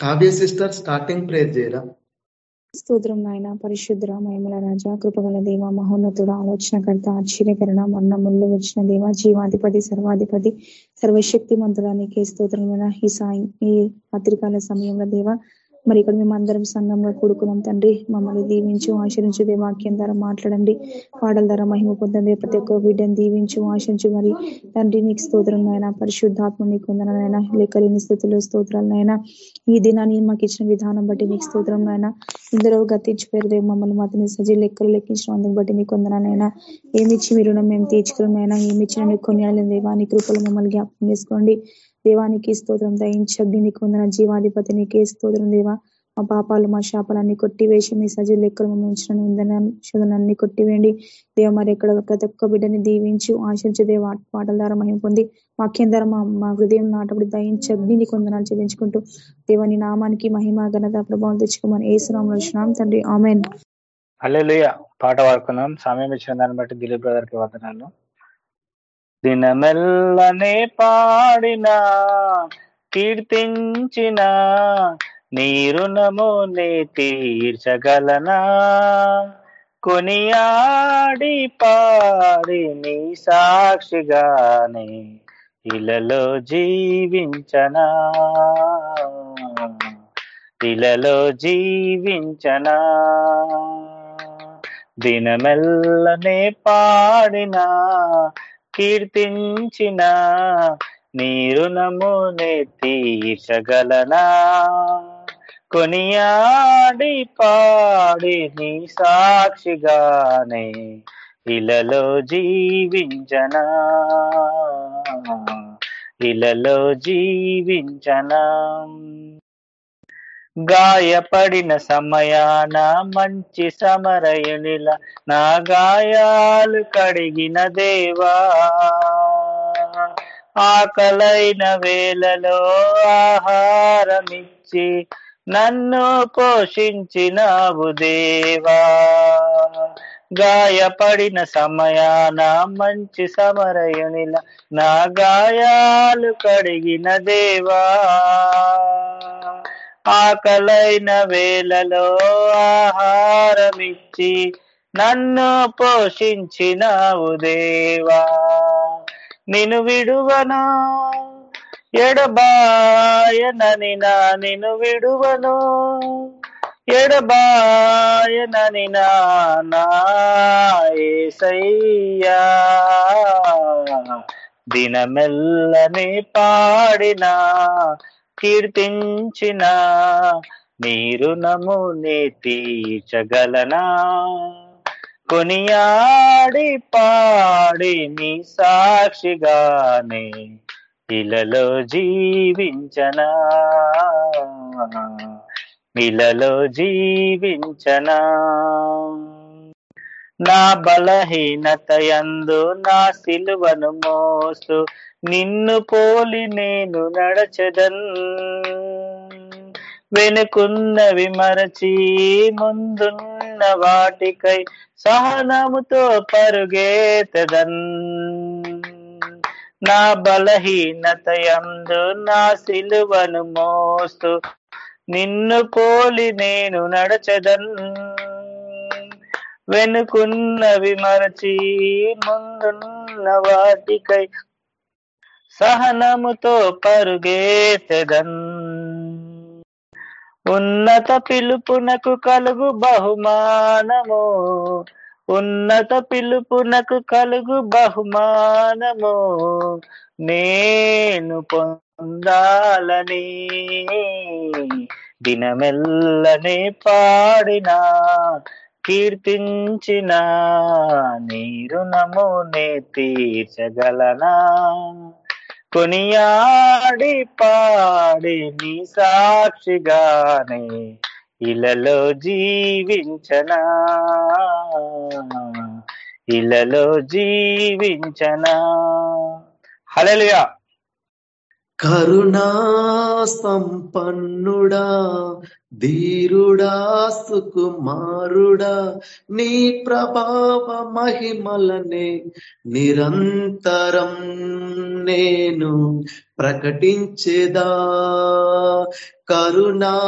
Kavya sister starting prayer చేయరా? స్తోత్రం నాయన పరిశుద్ర మహిమల రాజా కృపగల దేవ మహోన్నతుడు ఆలోచనకర్త ఆశ్చర్యకరణ మొన్న ముళ్ళు వచ్చిన దేవ జీవాధిపతి సర్వాధిపతి సర్వశక్తి మంతుడానికి స్తోత్రమైన ఈ సాయం ఈ పత్రికాల సమయంలో దేవ మరి ఇక్కడ మేము అందరం సంఘంలో కూడుకున్నాం తండ్రి. మమ్మల్ని దీవించు ఆచరించు వాక్యం ద్వారా మాట్లాడండి. పాటల ద్వారా మహిమ పొందండి. ప్రతి ఒక్క బిడ్డను దీవించు ఆశించు మరి. తండ్రి నీకు స్తోత్రం నాయన. పరిశుద్ధాత్మ నీకు ఉందనైనా లెక్కలేని స్థితిలో స్తోత్రాలనైనా ఈ దినాన్ని మాకు ఇచ్చిన విధానం బట్టి నీకు స్తోత్రం నాయన. ఇందులో గతించిపోయారు మమ్మల్ని మాత్రమే సజీ లెక్కలు లెక్కించినందుకు బట్టి నీకు ఉందనైనా ఏమిచ్చి మీరు మేము తీర్చుకున్నాయినా ఏమిచ్చిన కొన్ని దేవా నీ కృపలు మమ్మల్ని జ్ఞాపకం చేసుకోండి. దేవానికి స్తోత్రం దయించగ్ని నీకు వందన జీవాధిపతి నీకే స్తోత్రం దేవా. మా పాపాలు మా శాపాలన్నీ కొట్టివేసి మీ సజీవ లెక్కలు మమ్మల్ని ఉంచిన ఉందనన్ని కొట్టివేయండి. దేవ మరి ఎక్కడ ప్రతి ఒక్క బిడ్డని దీవించి ఆశించి దేవ పాటల ద్వారా మహిమ పొంది వాక్యం ద్వారా మా మా హృదయం నాటబడి దయించగ్ని నీకు వందనాలు చెల్లించుకుంటూ దేవని నామానికి మహిమ ఘనత ప్రభావం తెచ్చుకోమని ఏ వచ్చినాం తండ్రి. ఆమెన్. అల్లెలుయ పాట వాడుకున్నాం సమయం ఇచ్చిన దాన్ని బట్టి దిలీప్ బ్రదర్కి వదనాలు. దినమెల్లనే పాడిన కీర్తించిన నీ రుణముని తీర్చగలనా? కొనియాడి పాడి నీ సాక్షిగానే ఇలలో జీవించనా? ఇలలో జీవించనా? దినమెల్లనే పాడినా కీర్తించిన నీరునమునే తీర్చగలనా? కొనియాడి పాడి నీ సాక్షిగానే ఇలలో జీవించనా? ఇలలో జీవించనా? గాయపడిన సమయాన మంచి సమరయునిల నా గాయాలు కడిగిన దేవా. ఆకలైన వేళలో ఆహారమిచ్చి నన్ను పోషించినావు దేవా. గాయపడిన సమయాన మంచి సమరయునిల నా గాయాలు కడిగిన దేవా. ఆకలైన వేళలో ఆహారమిచ్చి నన్ను పోషించినావు దేవా. నిను విడువను ఎడబాయనని నా నిన్ను విడువను ఎడబాయనని నా నాయసయ్యా దినమెల్లని పాడినా కీర్తించిన నీరు నముని తీర్చగలనా? కొనియాడి పాడి నీ సాక్షిగానే ఇలలో జీవించనా? ఇలలో జీవించనా? నా బలహీనత యందు నా సిలువను మోస్తూ నిన్ను పోలి నేను నడచదన్. వెనుకున్నవి మరచి ముందున్న వాటికై సహనముతో పరుగేతదన్. నా బలహీనత యందు నా సిలువను మోస్తూ నిన్ను పోలి నేను నడచదన్. వెనుకున్నవి మరచి ముందున్న వాటికై సహనముతో పరుగేసెదన్. ఉన్నత పిలుపునకు కలుగు బహుమానము ఉన్నత పిలుపునకు కలుగు బహుమానము నేను పొందాలని దినమెల్లనే పాడినా కీర్తించిన నీరు నమునే తీర్చగలనా? కొనియాడి పాడి నీ సాక్షిగానే ఇలలో జీవించనా. ఇలలో జీవించనా. హలలుయా కరుణా సంపన్నుడా ధీరుడా సుకుమారుడా నీ ప్రభావ మహిమలనే నిరంతరం నేను ప్రకటించేదా. కరుణా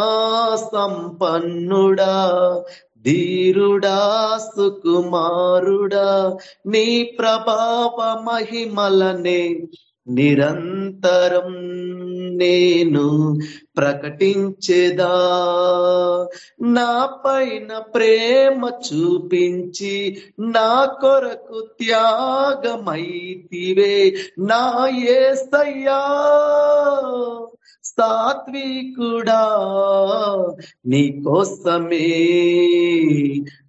సంపన్నుడా ధీరుడా సుకుమారుడా నీ ప్రభావ మహిమలనే నిరంతరం నేను ప్రకటించేదా? నా పైన ప్రేమ చూపించి నా కొరకు త్యాగమైతివే. నా ఏసయ్యా సాత్వికుడా నీ కోసమే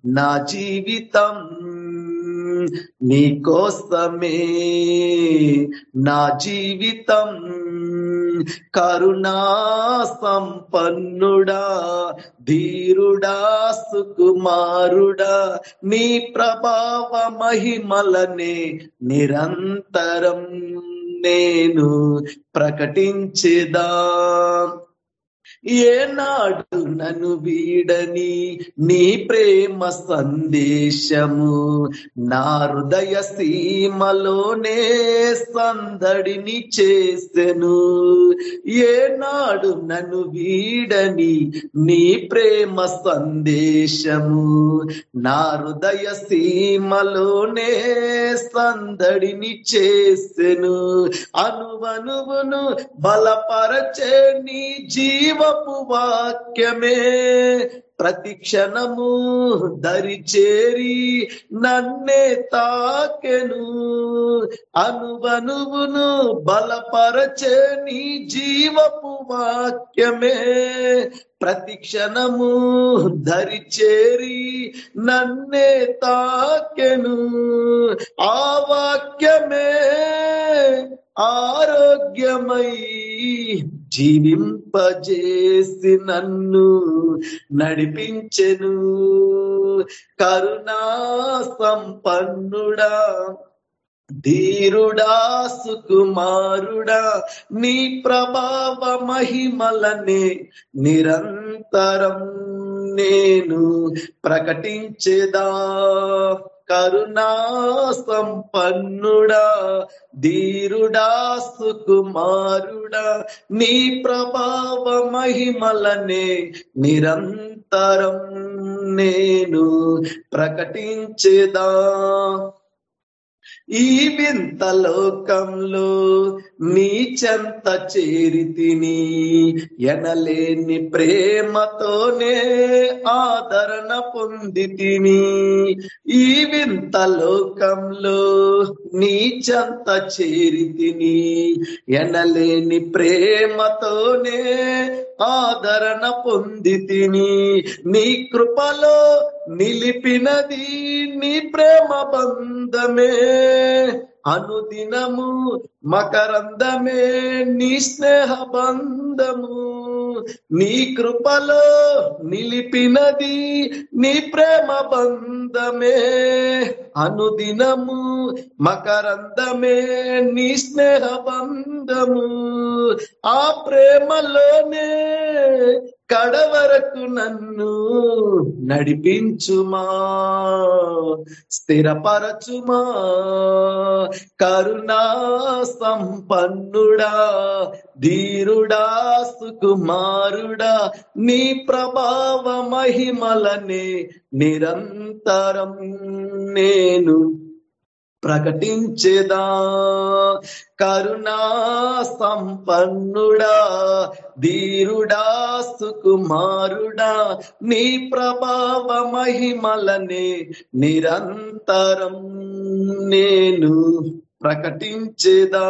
నా జీవితం నీకోసమే. నా జీవితం కరుణా సంపన్నుడా ధీరుడా సుకుమారుడా. నీ ప్రభావ మహిమలనే నిరంతరం నేను ప్రకటించేదా. ఏనాడు నన్ను వీడని నీ ప్రేమ సందేశము. నా హృదయ సీమలోనే సందడిని చేసెను. ఏనాడు నన్ను వీడని నీ ప్రేమ సందేశము. నా హృదయ సీమలోనే సందడిని చేసెను. అనువనువును బలపరచే నీ జీవ జీవపు వాక్యమే ప్రతి క్షణము దరిచేరి నన్నే తాకెను. అనువనువును బలపరచే నీ జీవపు వాక్యమే ప్రతి క్షణము దరిచేరి నన్నే తాకెను. ఆ వాక్యమే ఆరోగ్యమై జీవింపజేసి నన్ను నడిపించెను. కరుణా సంపన్నుడా ధీరుడా సుకుమారుడా నీ ప్రభావ మహిమలనే నిరంతరం నేను ప్రకటించేదా. కరుణా సంపన్నుడా ధీరుడా సుకుమారుడా. నీ ప్రభావ మహిమలనే నిరంతరం నేను ప్రకటించేదా. ఈ వింత లోకంలో నీచెంత చేరితిని ఎనలేని ప్రేమతోనే ఆదరణ పొంది తిని ఈ వింత లోకంలో నీచెంత చేరితిని ఎనలేని ప్రేమతోనే ఆదరణ పొంది తిని నీ కృపలో నిలిపినది నీ ప్రేమ బంధమే. అనుదినము మకరందమే నీ స్నేహ బంధము. నీ కృపలో నిలిపినది నీ ప్రేమ బంధమే. అనుదినము మకరందమే నీ స్నేహ బంధము. ఆ ప్రేమలోనే కడవరకు నన్ను నడిపించుమా స్థిరపరచుమా. కరుణా సంపన్నుడా ధీరుడా సుకుమారుడా నీ ప్రభావ మహిమలనే నిరంతరం నేను ప్రకటించేదా? కరుణా సంపన్నుడా ధీరుడా సుకుమారుడా నీ ప్రభావ మహిమలనే నిరంతరం నేను ప్రకటించేదా?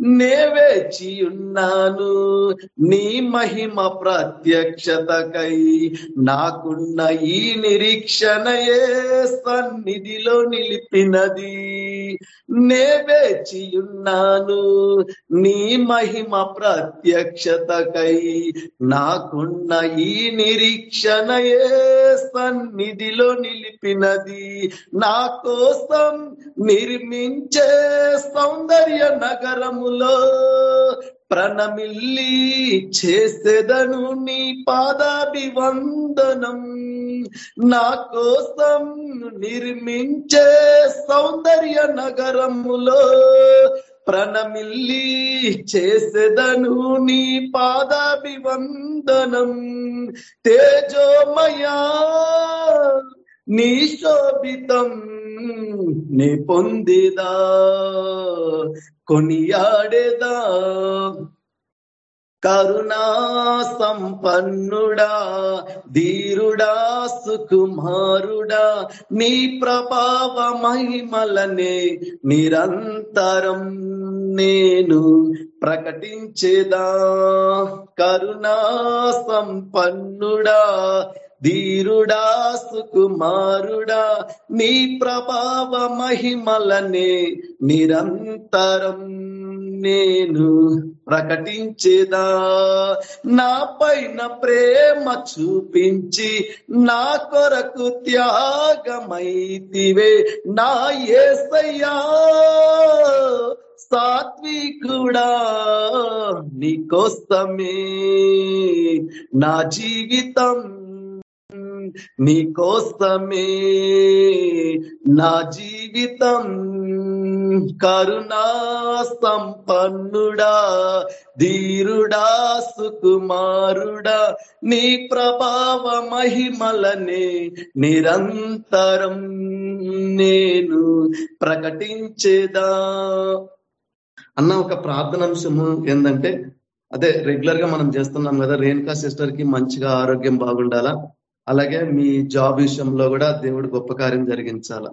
నే వేచి ఉన్నాను నీ మహిమ ప్రత్యక్షతకై నాకున్న ఈ నిరీక్షణయే సన్నిధిలో నిలిపినది. నే వేచి ఉన్నాను నీ మహిమ ప్రత్యక్షతకై నాకున్న ఈ నిరీక్షణయే సన్నిధిలో నిలిపినది. నా కోసం నిర్మించే సౌందర్య నగరము నగరములో ప్రణమిల్లి చేసేదను నీ పాదాభివందనం. నా కోసం నిర్మించే సౌందర్య నగరములో ప్రణమిల్లి చేసేదను నీ పాదాభివందనం. తేజోమయా నీ శోభితం నీ పొందిదా. కొనియాడేదా? కరుణా సంపన్నుడా ధీరుడా సుకుమారుడా నీ ప్రభావ మహిమలనే నిరంతరం నేను ప్రకటించేదా? కరుణా సంపన్నుడా ధీరుడా సుకుమారుడా నీ ప్రభావ మహిమలనే నిరంతరం నేను ప్రకటించేదా. నా పైన ప్రేమ చూపించి నా కొరకు త్యాగమైతివే. నా ఏసయ్యా సాత్వికుడా నీకోసమే నా జీవితం నీకోసమే నా జీవితం కరుణా సంపన్నుడా ధీరుడా సుకుమారుడా. నీ ప్రభావ మహిమలనే నిరంతరం నేను ప్రకటించేదా? అన్న ఒక ప్రార్థనాంశము ఏంటంటే అదే రెగ్యులర్గా మనం చేస్తున్నాం కదా రేణుకా సిస్టర్కి మంచిగా ఆరోగ్యం బాగుండాలా? అలాగే మీ జాబ్ విషయంలో కూడా దేవుడు గొప్ప కార్యం జరిగించాల.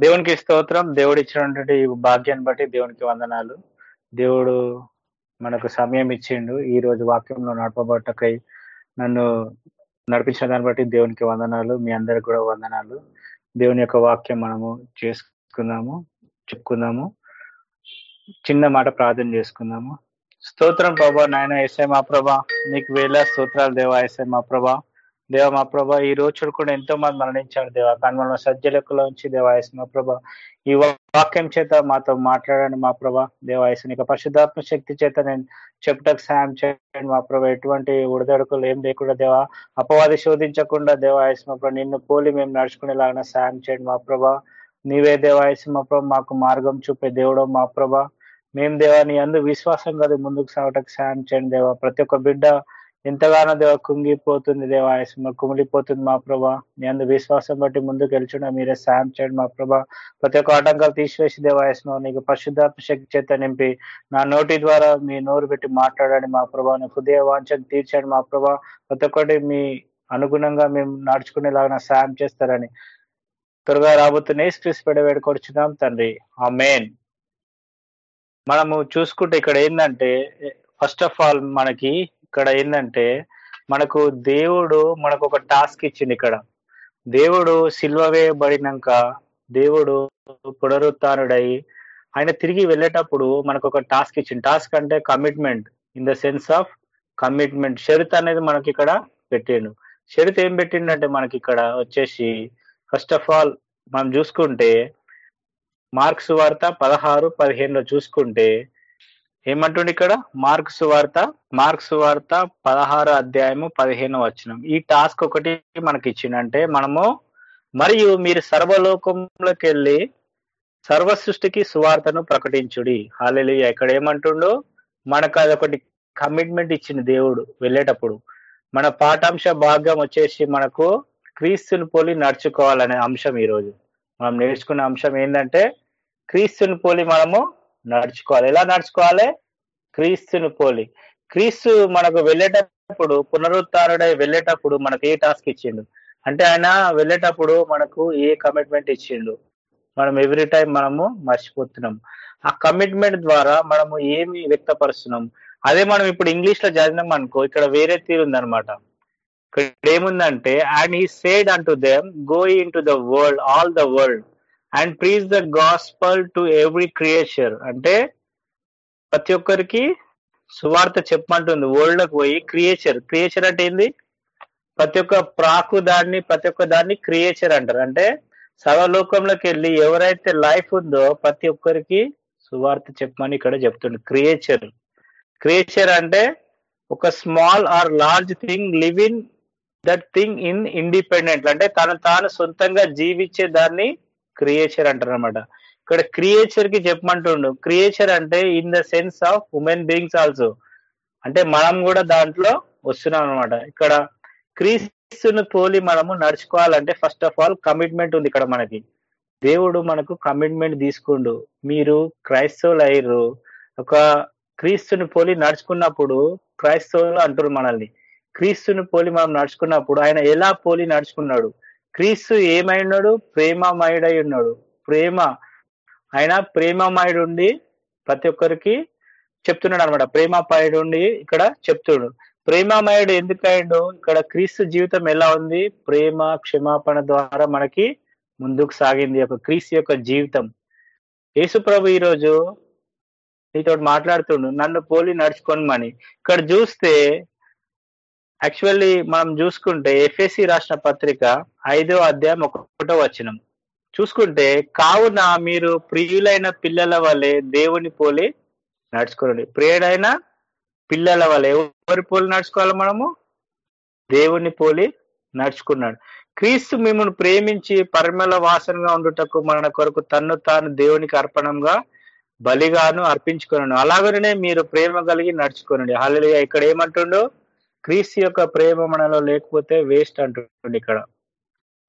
దేవునికి స్తోత్రం. దేవుడు ఇచ్చినటువంటి భాగ్యాన్ని బట్టి దేవునికి వందనాలు. దేవుడు మనకు సమయం ఇచ్చిండు. ఈ రోజు వాక్యంలో నడపబట్టకై నన్ను నడిపించిన దాన్ని బట్టి దేవునికి వందనాలు. మీ అందరికి కూడా వందనాలు. దేవుని యొక్క వాక్యం మనము చేసుకుందాము చెప్పుకుందాము చిన్న మాట ప్రార్థన చేసుకుందాము స్తోత్రం ప్రభా నాయన. ఎస్ఐ మా ప్రభా నీకు వేల స్తోత్రాలు దేవా. ఎస్ఐ మా ప్రభా దేవ మా ప్రభా ఈ రోజు కూడా ఎంతో మంది మరణించారు దేవా. కానీ మనం సజ్జలకులో ఉంచి దేవాయసు మా ప్రభా ఈ వాక్యం చేత మాతో మాట్లాడండి మా ప్రభా. దేవాయసు నీకు పరిశుద్ధాత్మ శక్తి చేత నేను చెప్పుటకు సాయం చేయండి మా ప్రభ. ఎటువంటి ఉడదడుకులు ఏం లేకుండా దేవా అపవాది శోధించకుండా దేవాయసు మా ప్రభ నిన్ను పోలి మేము నడుచుకునేలాగా సాయం చేయండి మా ప్రభా. నీవే దేవాయసు మా ప్రభ మాకు మార్గం చూపే దేవుడు మా ప్రభ. మేము దేవా నీ అందు విశ్వాసం కదా ముందుకు సాగటకు సాయం చేయండి దేవా. ప్రతి ఒక్క బిడ్డ ఎంతగానో దేవ కుంగిపోతుంది దేవాయసం కుమిలిపోతుంది మా ప్రభా. నీ అందు విశ్వాసం బట్టి ముందుకు వెళ్చున్నా మీరే సాయం చేయండి మా ప్రభా. ప్రతి ఒక్క ఆటంకాలు తీసివేసి దేవాయసం నీకు పరిశుద్ధాత్మ శక్తి చేత నింపి నా నోటి ద్వారా మీ నోరు పెట్టి మాట్లాడండి మా ప్రభా. నీ హృదయ వాంఛను తీర్చండి మా ప్రభా. ప్రతి ఒక్కటి మీ అనుగుణంగా మేము నడుచుకునేలాగా సాయం చేస్తారని త్వరగా రాబోతున్న స్క్రీస్ పెడ వేడుకొచ్చున్నాం తండ్రి. ఆ మెయిన్ మనము చూసుకుంటే ఇక్కడ ఏంటంటే ఫస్ట్ ఆఫ్ ఆల్ మనకి ఇక్కడ ఏంటంటే మనకు దేవుడు మనకు ఒక టాస్క్ ఇచ్చింది ఇక్కడ. దేవుడు సిల్వ వేయబడినాక దేవుడు పునరుత్డై ఆయన తిరిగి వెళ్ళేటప్పుడు మనకు ఒక టాస్క్ ఇచ్చింది టాస్క్ అంటే commitment in the sense of commitment. షరత్ అనేది మనకి ఇక్కడ పెట్టిండు. షరత్ ఏం పెట్టిండంటే మనకి ఇక్కడ వచ్చేసి ఫస్ట్ ఆఫ్ ఆల్ మనం చూసుకుంటే మార్క్స్ వార్త పదహారు పదిహేనులో చూసుకుంటే ఏమంటుండే ఇక్కడ? మార్క్స్ వార్త మార్క్స్ వార్త పదహారు అధ్యాయము పదిహేను వచ్చినం ఈ టాస్క్ ఒకటి మనకి ఇచ్చిందంటే మనము మరియు మీరు సర్వలోకంలోకి వెళ్ళి సర్వ సృష్టికి సువార్తను ప్రకటించుడి. హాలెలు ఇక్కడ ఏమంటుండో? మనకు అదొకటి కమిట్మెంట్ ఇచ్చిన దేవుడు వెళ్ళేటప్పుడు. మన పాఠాంశ భాగం వచ్చేసి మనకు క్రీస్తుని పోలి నడుచుకోవాలనే అంశం ఈరోజు. మనం నేర్చుకున్న అంశం ఏంటంటే క్రీస్తుని పోలి మనము నడుచుకోవాలి. ఎలా నడుచుకోవాలి? క్రీస్తుని పోలి. క్రీస్తు మనకు వెళ్ళేటప్పుడు పునరుత్డై వెళ్ళేటప్పుడు మనకు ఏ టాస్క్ ఇచ్చిండు? అంటే ఆయన వెళ్ళేటప్పుడు మనకు ఏ కమిట్మెంట్ ఇచ్చిండు? మనం ఎవ్రీ టైం మనము మర్చిపోతున్నాం. ఆ కమిట్మెంట్ ద్వారా మనము ఏమి వ్యక్తపరుస్తున్నాం? అదే మనం ఇప్పుడు ఇంగ్లీష్లో చదివినాం అనుకో ఇక్కడ వేరే తీరు ఉందనమాట ఇక్కడ ఏముందంటే and he said unto them go into the world all the world and preach the gospel to every creature అంటే ప్రతి ఒక్కరికి సువార్త చెప్పమంటుంది. వరల్డ్ పోయి క్రియేచర్ క్రియేచర్ అంటే ఏంది? ప్రతి ఒక్క ప్రాకు దాన్ని ప్రతి ఒక్క దాన్ని క్రియేచర్ అంటారు. అంటే సర్వలోకంలోకి వెళ్ళి ఎవరైతే లైఫ్ ఉందో ప్రతి ఒక్కరికి సువార్త చెప్పమని ఇక్కడ చెప్తుంది క్రియేచర్ క్రియేచర్ అంటే ఒక small or large thing live in that thing in independent అంటే తను తాను సొంతంగా జీవించే దాన్ని క్రియేచర్ అంటారు అనమాట ఇక్కడ క్రియేచర్కి చెప్పమంటుండు. క్రియేచర్ అంటే in the sense of human beings also అంటే మనం కూడా దాంట్లో వస్తున్నాం అనమాట ఇక్కడ క్రీస్తును పోలి మనము నడుచుకోవాలంటే ఫస్ట్ ఆఫ్ ఆల్ కమిట్మెంట్ ఉంది ఇక్కడ మనకి. దేవుడు మనకు కమిట్మెంట్ తీసుకుండు. మీరు క్రైస్తవులు అయ్యారు ఒక క్రీస్తుని పోలి నడుచుకున్నప్పుడు క్రైస్తవులు అంటారు మనల్ని. క్రీస్తుని పోలి మనం నడుచుకున్నప్పుడు ఆయన ఎలా పోలి నడుచుకున్నాడు? క్రీస్తు ఏమైనాడు? ప్రేమమయుడై ఉన్నాడు ప్రేమ. ఆయన ప్రేమమయుడు ఉండి ప్రతి ఒక్కరికి చెప్తున్నాడు అనమాట ప్రేమపాయుడు ఉండి ఇక్కడ చెప్తున్నాడు. ప్రేమమయుడు ఎందుకయ్యాడు ఇక్కడ క్రీస్తు జీవితం ఎలా ఉంది? ప్రేమ క్షమాపణ ద్వారా మనకి ముందుకు సాగింది. ఒక క్రీస్తు యొక్క జీవితం. యేసు ప్రభు ఈరోజు నీతో మాట్లాడుతుండు. నన్ను పోలి నడుచుకోనమని. ఇక్కడ చూస్తే యాక్చువల్లీ మనం చూసుకుంటే ఎఫ్ఎస్సి రాసిన పత్రిక ఐదో అధ్యాయం ఒకటో వచనం. చూసుకుంటే కావున మీరు ప్రియులైన పిల్లల వలె దేవుని పోలి నడుచుకోండి ప్రియుడైన పిల్లల వలె ఎవరి పోలి నడుచుకోవాలి మనము? దేవుని పోలి నడుచుకున్నాడు. క్రీస్తు మిమ్మల్ని ప్రేమించి పరిమళ వాసనగా ఉండుటకు మన కొరకు తన్ను తాను దేవునికి అర్పణంగా బలిగాను అర్పించుకున్నాను అలాగనే మీరు ప్రేమ కలిగి నడుచుకోనండి. హాలి ఇక్కడ ఏమంటుండో? క్రీస్తు యొక్క ప్రేమ మనలో లేకపోతే వేస్ట్ అంటుండే ఇక్కడ.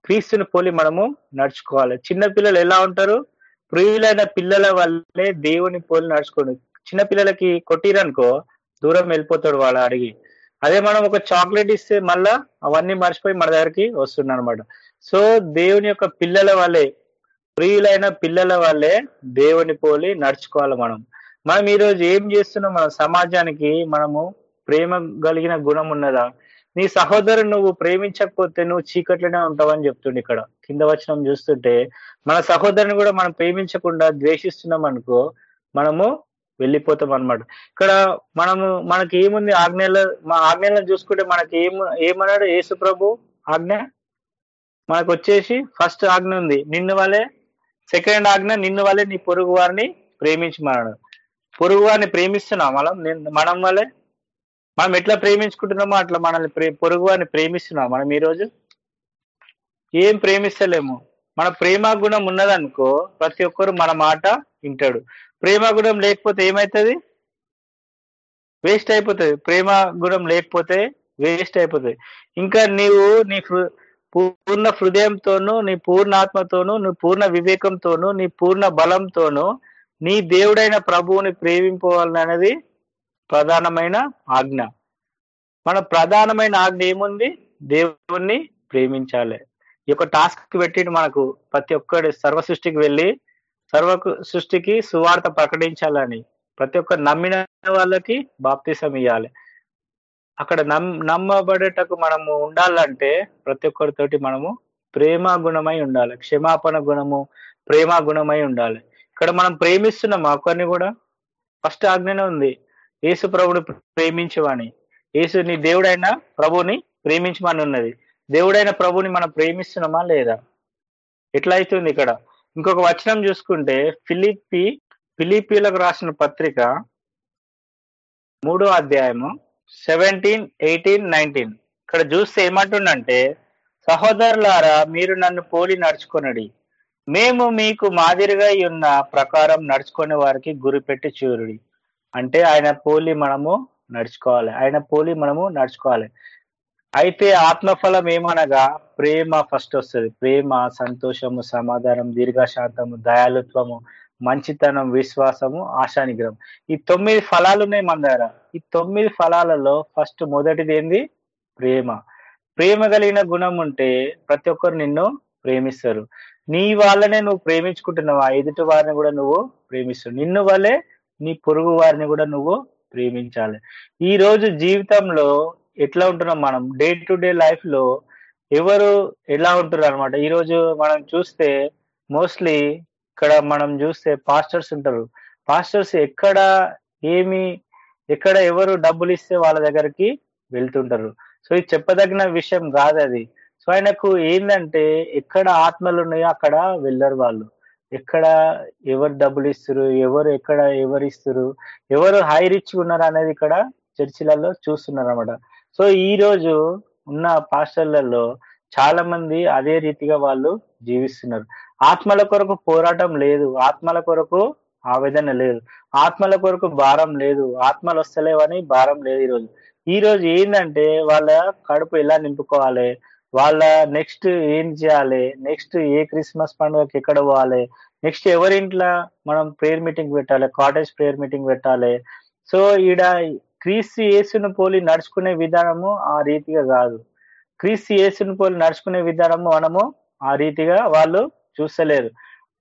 క్రీస్తుని పోలి మనము నడుచుకోవాలి. చిన్న పిల్లలు ఎలా ఉంటారు? ప్రియులైన పిల్లల వల్లే దేవుని పోలి నడుచుకోండి. చిన్న పిల్లలకి కొట్టిరనుకో దూరం వెళ్ళిపోతాడు వాళ్ళ అడిగి. అదే మనం ఒక చాక్లెట్ ఇస్తే మళ్ళా అవన్నీ మర్చిపోయి మన దగ్గరికి వస్తుంది అనమాట సో దేవుని యొక్క పిల్లల వల్లే ప్రియులైన పిల్లల వల్లే దేవుని పోలి నడుచుకోవాలి మనం. మనం ఈరోజు ఏం చేస్తున్నాం? మన సమాజానికి మనము ప్రేమ కలిగిన గుణం ఉన్నదా? నీ సహోదరుని నువ్వు ప్రేమించకపోతే నువ్వు చీకట్లోనే ఉంటావని చెప్తుండే ఇక్కడ. కింద వచనం చూస్తుంటే మన సహోదరుని కూడా మనం ప్రేమించకుండా ద్వేషిస్తున్నాం అనుకో మనము వెళ్ళిపోతాం అనమాట ఇక్కడ మనము మనకి ఏముంది ఆజ్ఞల? మా ఆజ్ఞలను చూసుకుంటే మనకి ఏం ఏమన్నాడు యేసు ప్రభు ఆజ్ఞ? మనకు వచ్చేసి ఫస్ట్ ఆజ్ఞ ఉంది నిన్ను వలే సెకండ్ ఆజ్ఞ నిన్ను వలే నీ పొరుగు వారిని ప్రేమించమన్నాడు. పొరుగు వారిని ప్రేమిస్తున్నాం మనం మనం వలే మనం ఎట్లా ప్రేమించుకుంటున్నామో అట్లా మనల్ని ప్రే పొరుగు వారిని ప్రేమిస్తున్నాం మనం ఈరోజు. ఏం ప్రేమిస్తలేము. మన ప్రేమ గుణం ఉన్నదనుకో ప్రతి ఒక్కరు మన మాట వింటాడు. ప్రేమ గుణం లేకపోతే ఏమవుతుంది వేస్ట్ అయిపోతుంది. ప్రేమ గుణం లేకపోతే వేస్ట్ అయిపోతుంది. ఇంకా నీవు నీ హృ- పూర్ణ హృదయంతోనూ నీ పూర్ణ ఆత్మతోనూ నీ పూర్ణ వివేకంతోనూ నీ పూర్ణ బలంతోనూ నీ దేవుడైన ప్రభువుని ప్రేమింపవాలనేది ప్రధానమైన ఆజ్ఞ. మన ప్రధానమైన ఆజ్ఞ ఏముంది? దేవుణ్ణి ప్రేమించాలి. ఈ యొక్క టాస్క్ పెట్టి మనకు ప్రతి ఒక్కడి సర్వ సృష్టికి వెళ్ళి సర్వ సృష్టికి సువార్త ప్రకటించాలని ప్రతి ఒక్క నమ్మిన వాళ్ళకి బాప్తిసం ఇవ్వాలి అక్కడ నమ్ నమ్మబడేటకు మనము ఉండాలంటే ప్రతి ఒక్కరితోటి మనము ప్రేమ గుణమై ఉండాలి. క్షమాపణ గుణము ప్రేమ గుణమై ఉండాలి. ఇక్కడ మనం ప్రేమిస్తున్నాం ఒకరిని కూడా. ఫస్ట్ ఆజ్ఞనే ఉంది. యేసు ప్రభుని ప్రేమించమని యేసు నీ దేవుడైన ప్రభుని ప్రేమించమని ఉన్నది. దేవుడైన ప్రభుని మనం ప్రేమిస్తున్నామా లేదా? ఎట్లా అవుతుంది ఇక్కడ? ఇంకొక వచనం చూసుకుంటే ఫిలిప్పి ఫిలిపీలకు రాసిన పత్రిక మూడో అధ్యాయము సెవెంటీన్ ఎయిటీన్ నైన్టీన్. ఇక్కడ చూస్తే ఏమంటుండంటే సహోదరులారా మీరు నన్ను పోలి నడుచుకొనడి. మేము మీకు మాదిరిగా ఉన్న ప్రకారం నడుచుకునే వారికి గురిపెట్టి చూరుడి అంటే ఆయన పోలి మనము నడుచుకోవాలి. ఆయన పోలి మనము నడుచుకోవాలి. అయితే ఆత్మఫలం ఏమనగా ప్రేమ ఫస్ట్ వస్తుంది. ప్రేమ సంతోషము సమాధానం దీర్ఘశాంతము దయాలుత్వము మంచితనం విశ్వాసము ఆశానిగ్రహం. ఈ తొమ్మిది ఫలాలు ఉన్నాయి మన దగ్గర. ఈ తొమ్మిది ఫలాలలో ఫస్ట్ మొదటిది ఏంది? ప్రేమ. ప్రేమ కలిగిన గుణం ఉంటే ప్రతి ఒక్కరు నిన్ను ప్రేమిస్తారు. నీ వాళ్ళనే నువ్వు ప్రేమించుకుంటున్నావు? ఆ ఎదుటి వారిని కూడా నువ్వు ప్రేమిస్తావు. నిన్ను వల్లే నీ పొరుగు వారిని కూడా నువ్వు ప్రేమించాలి. ఈ రోజు జీవితంలో ఎట్లా ఉంటున్నాం మనం? డే టు డే లైఫ్లో ఎవరు ఎలా ఉంటున్నారు అనమాట ఈ రోజు మనం చూస్తే మోస్ట్లీ ఇక్కడ మనం చూస్తే పాస్టర్స్ ఉంటారు. పాస్టర్స్ ఎక్కడ ఏమి ఎక్కడ ఎవరు డబ్బులు ఇస్తే వాళ్ళ దగ్గరికి వెళ్తుంటారు. సో ఇది చెప్పదగిన విషయం కాదు అది సో ఆయనకు ఏంటంటే ఎక్కడ ఆత్మలు ఉన్నాయో అక్కడ వెళ్ళరు వాళ్ళు. ఎక్కడ ఎవరు డబ్బులు ఇస్తారు ఎవరు ఎక్కడ ఎవరు ఇస్తారు ఎవరు హై రిచ్ ఉన్నారు అనేది ఇక్కడ చర్చిలలో చూస్తున్నారు అనమాట సో ఈ రోజు ఉన్న పాస్టర్లలో చాలా మంది అదే రీతిగా వాళ్ళు జీవిస్తున్నారు. ఆత్మల కొరకు పోరాటం లేదు ఆత్మల కొరకు ఆవేదన లేదు ఆత్మల కొరకు భారం లేదు ఆత్మలు వస్తలేవని భారం లేదు ఈరోజు. ఈ రోజు ఏంటంటే వాళ్ళ కడుపు ఎలా నింపుకోవాలి వాళ్ళ నెక్స్ట్ ఏం చేయాలి? నెక్స్ట్ ఏ క్రిస్మస్ పండుగకి ఎక్కడ పోవాలి? నెక్స్ట్ ఎవరింట్లో మనం ప్రేయర్ మీటింగ్ పెట్టాలి? కాటేజ్ ప్రేయర్ మీటింగ్ పెట్టాలి? సో ఈడ క్రీస్తు యేసును పోలి నడుచుకునే విధానము ఆ రీతిగా కాదు. క్రీస్తు యేసును పోలి నడుచుకునే విధానము మనము ఆ రీతిగా వాళ్ళు చూస్తలేరు.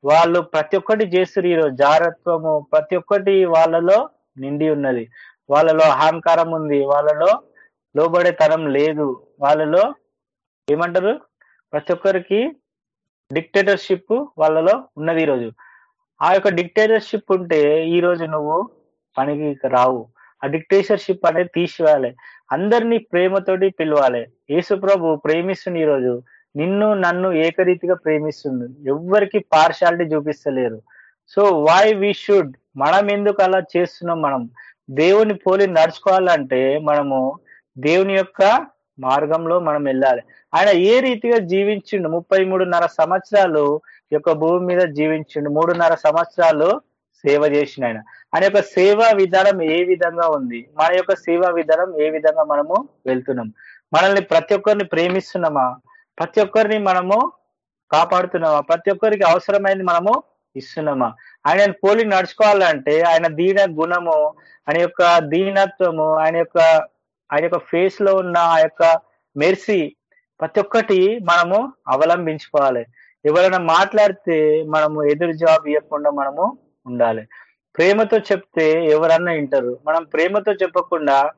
వాళ్ళు ప్రతి ఒక్కటి చేస్తారు ఈరోజు. జారత్వము ప్రతి ఒక్కటి వాళ్ళలో నిండి ఉన్నది. వాళ్ళలో అహంకారం ఉంది. వాళ్ళలో లోబడే తరం లేదు. వాళ్ళలో ఏమంటారు? ప్రతి ఒక్కరికి డిక్టేటర్షిప్ వాళ్ళలో ఉన్నది ఈరోజు. ఆ యొక్క డిక్టేటర్షిప్ ఉంటే ఈరోజు నువ్వు పనికి రావు. ఆ డిక్టేటర్షిప్ అనేది తీసివేయాలి. అందరినీ ప్రేమతోటి పిలవాలి. యేసు ప్రభు ప్రేమిస్తుంది ఈరోజు నిన్ను నన్ను ఏకరీతిగా ప్రేమిస్తుంది. ఎవ్వరికి పార్షాలిటీ చూపిస్తలేరు. సో వై వి షుడ్ మనం ఎందుకు అలా చేస్తున్నాం మనం? దేవుని పోలి నడుచుకోవాలంటే మనము దేవుని యొక్క మార్గంలో మనం వెళ్ళాలి. ఆయన ఏ రీతిగా జీవించిండు? ముప్పై మూడున్నర సంవత్సరాలు ఈ యొక్క భూమి మీద జీవించిండు. మూడున్నర సంవత్సరాలు సేవ చేసిన ఆయన. ఆయన యొక్క సేవా విధానం ఏ విధంగా ఉంది? మన యొక్క సేవా విధానం ఏ విధంగా మనము వెళ్తున్నాం? మనల్ని ప్రతి ఒక్కరిని ప్రేమిస్తున్నామా? ప్రతి ఒక్కరిని మనము కాపాడుతున్నామా? ప్రతి ఒక్కరికి అవసరమైంది మనము ఇస్తున్నామా? ఆయన పోలి నడుచుకోవాలంటే ఆయన దీన గుణము ఆయన యొక్క దీనత్వము ఆయన యొక్క ఆయన యొక్క ఫేస్లో ఉన్న ఆ యొక్క మెర్సీ ప్రతి ఒక్కటి మనము అవలంబించుకోవాలి. ఎవరైనా మాట్లాడితే మనము ఎదురు జవాబు ఇవ్వకుండా మనము ఉండాలి. ప్రేమతో చెప్తే ఎవరన్నా వింటారు. మనం ప్రేమతో చెప్పకుండా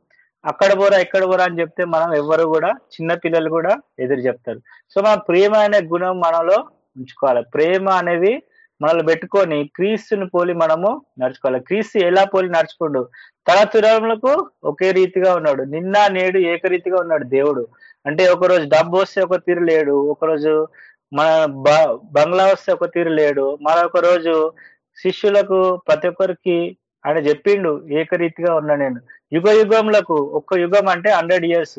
అక్కడ పోరా ఇక్కడ పోరా అని చెప్తే మనం ఎవరు కూడా చిన్న పిల్లలు కూడా ఎదురు చెప్తారు. సో మన ప్రేమ అనే గుణం మనలో ఉంచుకోవాలి. ప్రేమ అనేది మనల్ని పెట్టుకొని క్రీస్తుని పోలి మనము నడుచుకోవాలి. క్రీస్తు ఎలా పోలి నడుచుకోండు? తరతరాలకు ఒకే రీతిగా ఉన్నాడు. నిన్న నేడు ఏకరీతిగా ఉన్నాడు దేవుడు. అంటే ఒకరోజు డబ్బు వస్తే ఒక తీరు లేడు. ఒకరోజు మన బ- బంగ్లా వస్తే ఒక తీరు లేడు. మరొక రోజు శిష్యులకు ప్రతి ఒక్కరికి ఆయన చెప్పిండు ఏకరీతిగా ఉన్నా నేను. యుగ యుగంలకు ఒక్క యుగం అంటే హండ్రెడ్ ఇయర్స్.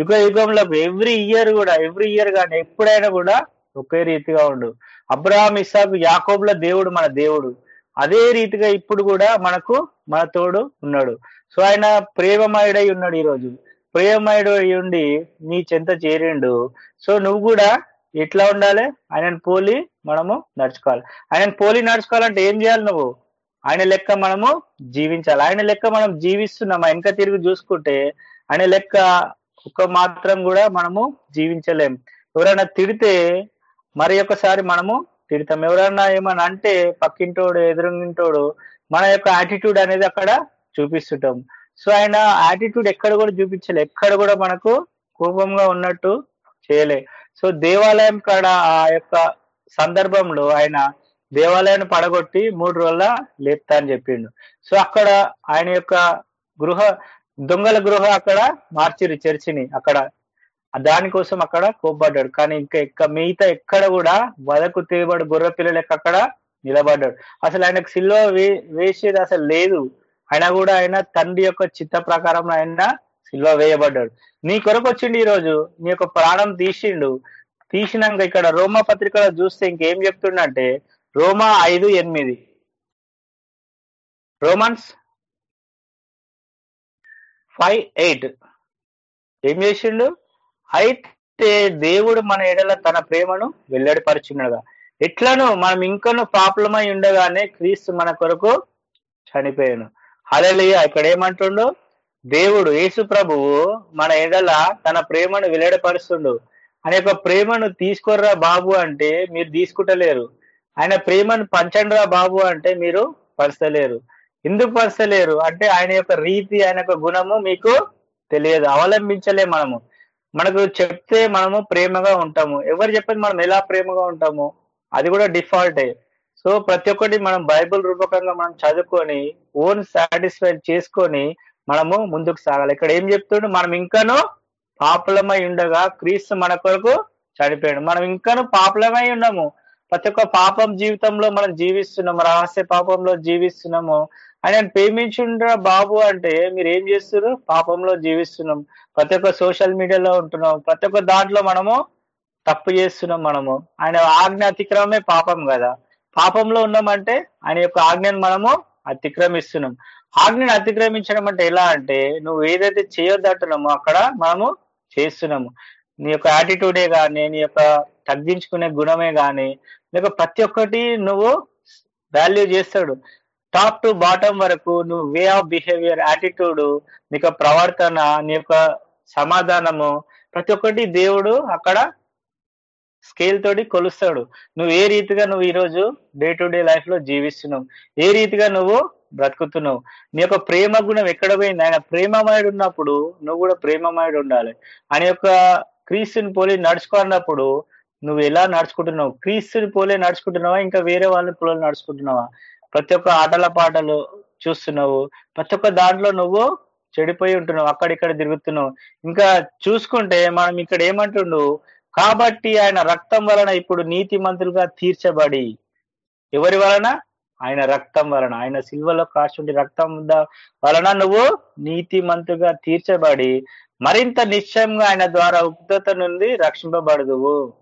యుగ యుగంలకు ఎవ్రీ ఇయర్ కూడా ఎవ్రీ ఇయర్ కానీ ఎప్పుడైనా కూడా ఒకే రీతిగా ఉండు. అబ్రహాం ఇసాకు యాకోబుల దేవుడు మన దేవుడు. అదే రీతిగా ఇప్పుడు కూడా మనకు మన తోడు ఉన్నాడు. సో ఆయన ప్రేమమయుడై ఉన్నాడు ఈరోజు. ప్రేమమయుడు అయి ఉండి నీ చెంత చేరిండు. సో నువ్వు కూడా ఎట్లా ఉండాలి? ఆయనను పోలి మనము నడుచుకోవాలి. ఆయనను పోలి నడుచుకోవాలంటే ఏం చేయాలి నువ్వు? ఆయన లెక్క మనము జీవించాలి. ఆయన లెక్క మనం జీవిస్తున్నాం వెనక తిరిగి చూసుకుంటే ఆయన లెక్క ఒక్క మాత్రం కూడా మనము జీవించలేం. ఎవరైనా తిడితే మరి ఒకసారి మనము తిడతాం ఎవరైనా ఏమన్నా అంటే పక్కింటోడు ఎదురుంటోడు మన యొక్క యాటిట్యూడ్ అనేది అక్కడ చూపిస్తుంటాం. సో ఆయన యాటిట్యూడ్ ఎక్కడ కూడా చూపించలే. ఎక్కడ కూడా మనకు కోపంగా ఉన్నట్టు చేయలే. సో దేవాలయం కాడ ఆ యొక్క సందర్భంలో ఆయన దేవాలయాన్ని పడగొట్టి మూడు రోజుల లేపుతా అని చెప్పిండు. సో అక్కడ ఆయన యొక్క గృహ దొంగల గృహ అక్కడ మార్చిరు చర్చిని. అక్కడ దానికోసం అక్కడ కోప్పడ్డాడు. కానీ ఇంకా ఎక్క మిగతా ఎక్కడ కూడా వదకు తీయబడు గొర్రె పిల్లలకి అక్కడ నిలబడ్డాడు. అసలు ఆయనకు సిల్వ వే వేసేది అసలు లేదు. అయినా కూడా ఆయన తండ్రి యొక్క చిత్త ప్రకారం ఆయన సిల్వ వేయబడ్డాడు. నీ కొరకు వచ్చిండు ఈరోజు నీ యొక్క ప్రాణం తీసిండు. తీసినాక ఇక్కడ రోమా పత్రికలో చూస్తే ఇంకేం చెప్తుండంటే రోమా ఐదు ఎనిమిది. Romans five eight. ఏం చేసిండు? అయితే దేవుడు మన ఎడల తన ప్రేమను వెల్లడిపరుచున్నగా ఎట్లను మనం ఇంకను పాపలమై ఉండగానే క్రీస్తు మన కొరకు చనిపోయాను. హల్లెలూయా. ఇక్కడ ఏమంటుండు? దేవుడు యేసు ప్రభువు మన ఎడల తన ప్రేమను వెల్లడిపరుస్తుండు. ఆయన యొక్క ప్రేమను తీసుకోర్రా బాబు అంటే మీరు తీసుకుంటలేరు. ఆయన ప్రేమను పంచండిరా బాబు అంటే మీరు పరచలేరు ఎందుకు పరచలేరు అంటే ఆయన యొక్క రీతి ఆయన యొక్క గుణము మీకు తెలియదు. అవలంబించలే మనము. మనకు చెప్తే మనము ప్రేమగా ఉంటాము. ఎవరు చెప్పేది మనం ఎలా ప్రేమగా ఉంటాము అది కూడా డిఫాల్టే. సో ప్రతి ఒక్కటి మనం బైబిల్ రూపకంగా మనం చదువుకొని ఓన్ సాటిస్ఫై చేసుకొని మనము ముందుకు సాగాలి. ఇక్కడ ఏం చెప్తుండే? మనం ఇంకాను పాపులమై ఉండగా క్రీస్తు మన కొరకు చనిపోయాడు. మనం ఇంకాను పాపులమై ఉన్నాము ప్రతి ఒక్క పాపం జీవితంలో మనం జీవిస్తున్నాము. రహస్య పాపంలో జీవిస్తున్నాము. ఆయన ప్రేమించుండ్రా బాబు అంటే మీరు ఏం చేస్తున్నారు పాపంలో జీవిస్తున్నాం. ప్రతి ఒక్క సోషల్ మీడియాలో ఉంటున్నాం. ప్రతి ఒక్క దాంట్లో మనము తప్పు చేస్తున్నాం మనము. ఆయన ఆజ్ఞ అతిక్రమమే పాపం కదా. పాపంలో ఉన్నామంటే ఆయన యొక్క ఆజ్ఞను మనము అతిక్రమిస్తున్నాం. ఆజ్ఞను అతిక్రమించడం అంటే ఎలా అంటే నువ్వు ఏదైతే చేయొద్దంటున్నామో అక్కడ మనము చేస్తున్నాము. నీ యొక్క యాటిట్యూడే కానీ నీ యొక్క తగ్గించుకునే గుణమే కానీ నీకు ప్రతి ఒక్కటి నువ్వు వాల్యూ చేస్తాడు. టాప్ టు బాటం వరకు నువ్వు వే ఆఫ్ బిహేవియర్ యాటిట్యూడ్ నీ యొక్క ప్రవర్తన నీ యొక్క సమాధానము ప్రతి ఒక్కటి దేవుడు అక్కడ స్కేల్ తోటి కొలుస్తాడు. నువ్వు ఏ రీతిగా నువ్వు ఈరోజు డే టు డే లైఫ్లో జీవిస్తున్నావు? ఏ రీతిగా నువ్వు బ్రతుకుతున్నావు? నీ యొక్క ప్రేమ గుణం ఎక్కడ పోయింది? ఆయన ప్రేమమయుడు ఉన్నప్పుడు నువ్వు కూడా ప్రేమమయుడు ఉండాలి ఆయన యొక్క క్రీస్తుని పోలి నడుచుకున్నప్పుడు నువ్వు ఎలా నడుచుకుంటున్నావు? క్రీస్తుని పోలే నడుచుకుంటున్నావా? ఇంకా వేరే వాళ్ళని పోలి నడుచుకుంటున్నావా? ప్రతి ఒక్క ఆటల పాటలు చూస్తున్నావు. ప్రతి ఒక్క దాంట్లో నువ్వు చెడిపోయి ఉంటున్నావు. అక్కడిక్కడ తిరుగుతున్నావు. ఇంకా చూసుకుంటే మనం ఇక్కడ ఏమంటుండు? కాబట్టి ఆయన రక్తం వలన ఇప్పుడు నీతి మంతులుగా తీర్చబడి ఎవరి వలన? ఆయన రక్తం వలన. ఆయన సిల్వలో కాచుండి రక్తం వలన నువ్వు నీతి మంతుగా తీర్చబడి మరింత నిశ్చయంగా ఆయన ద్వారా ఉగ్రత నుండి రక్షింపబడదువు.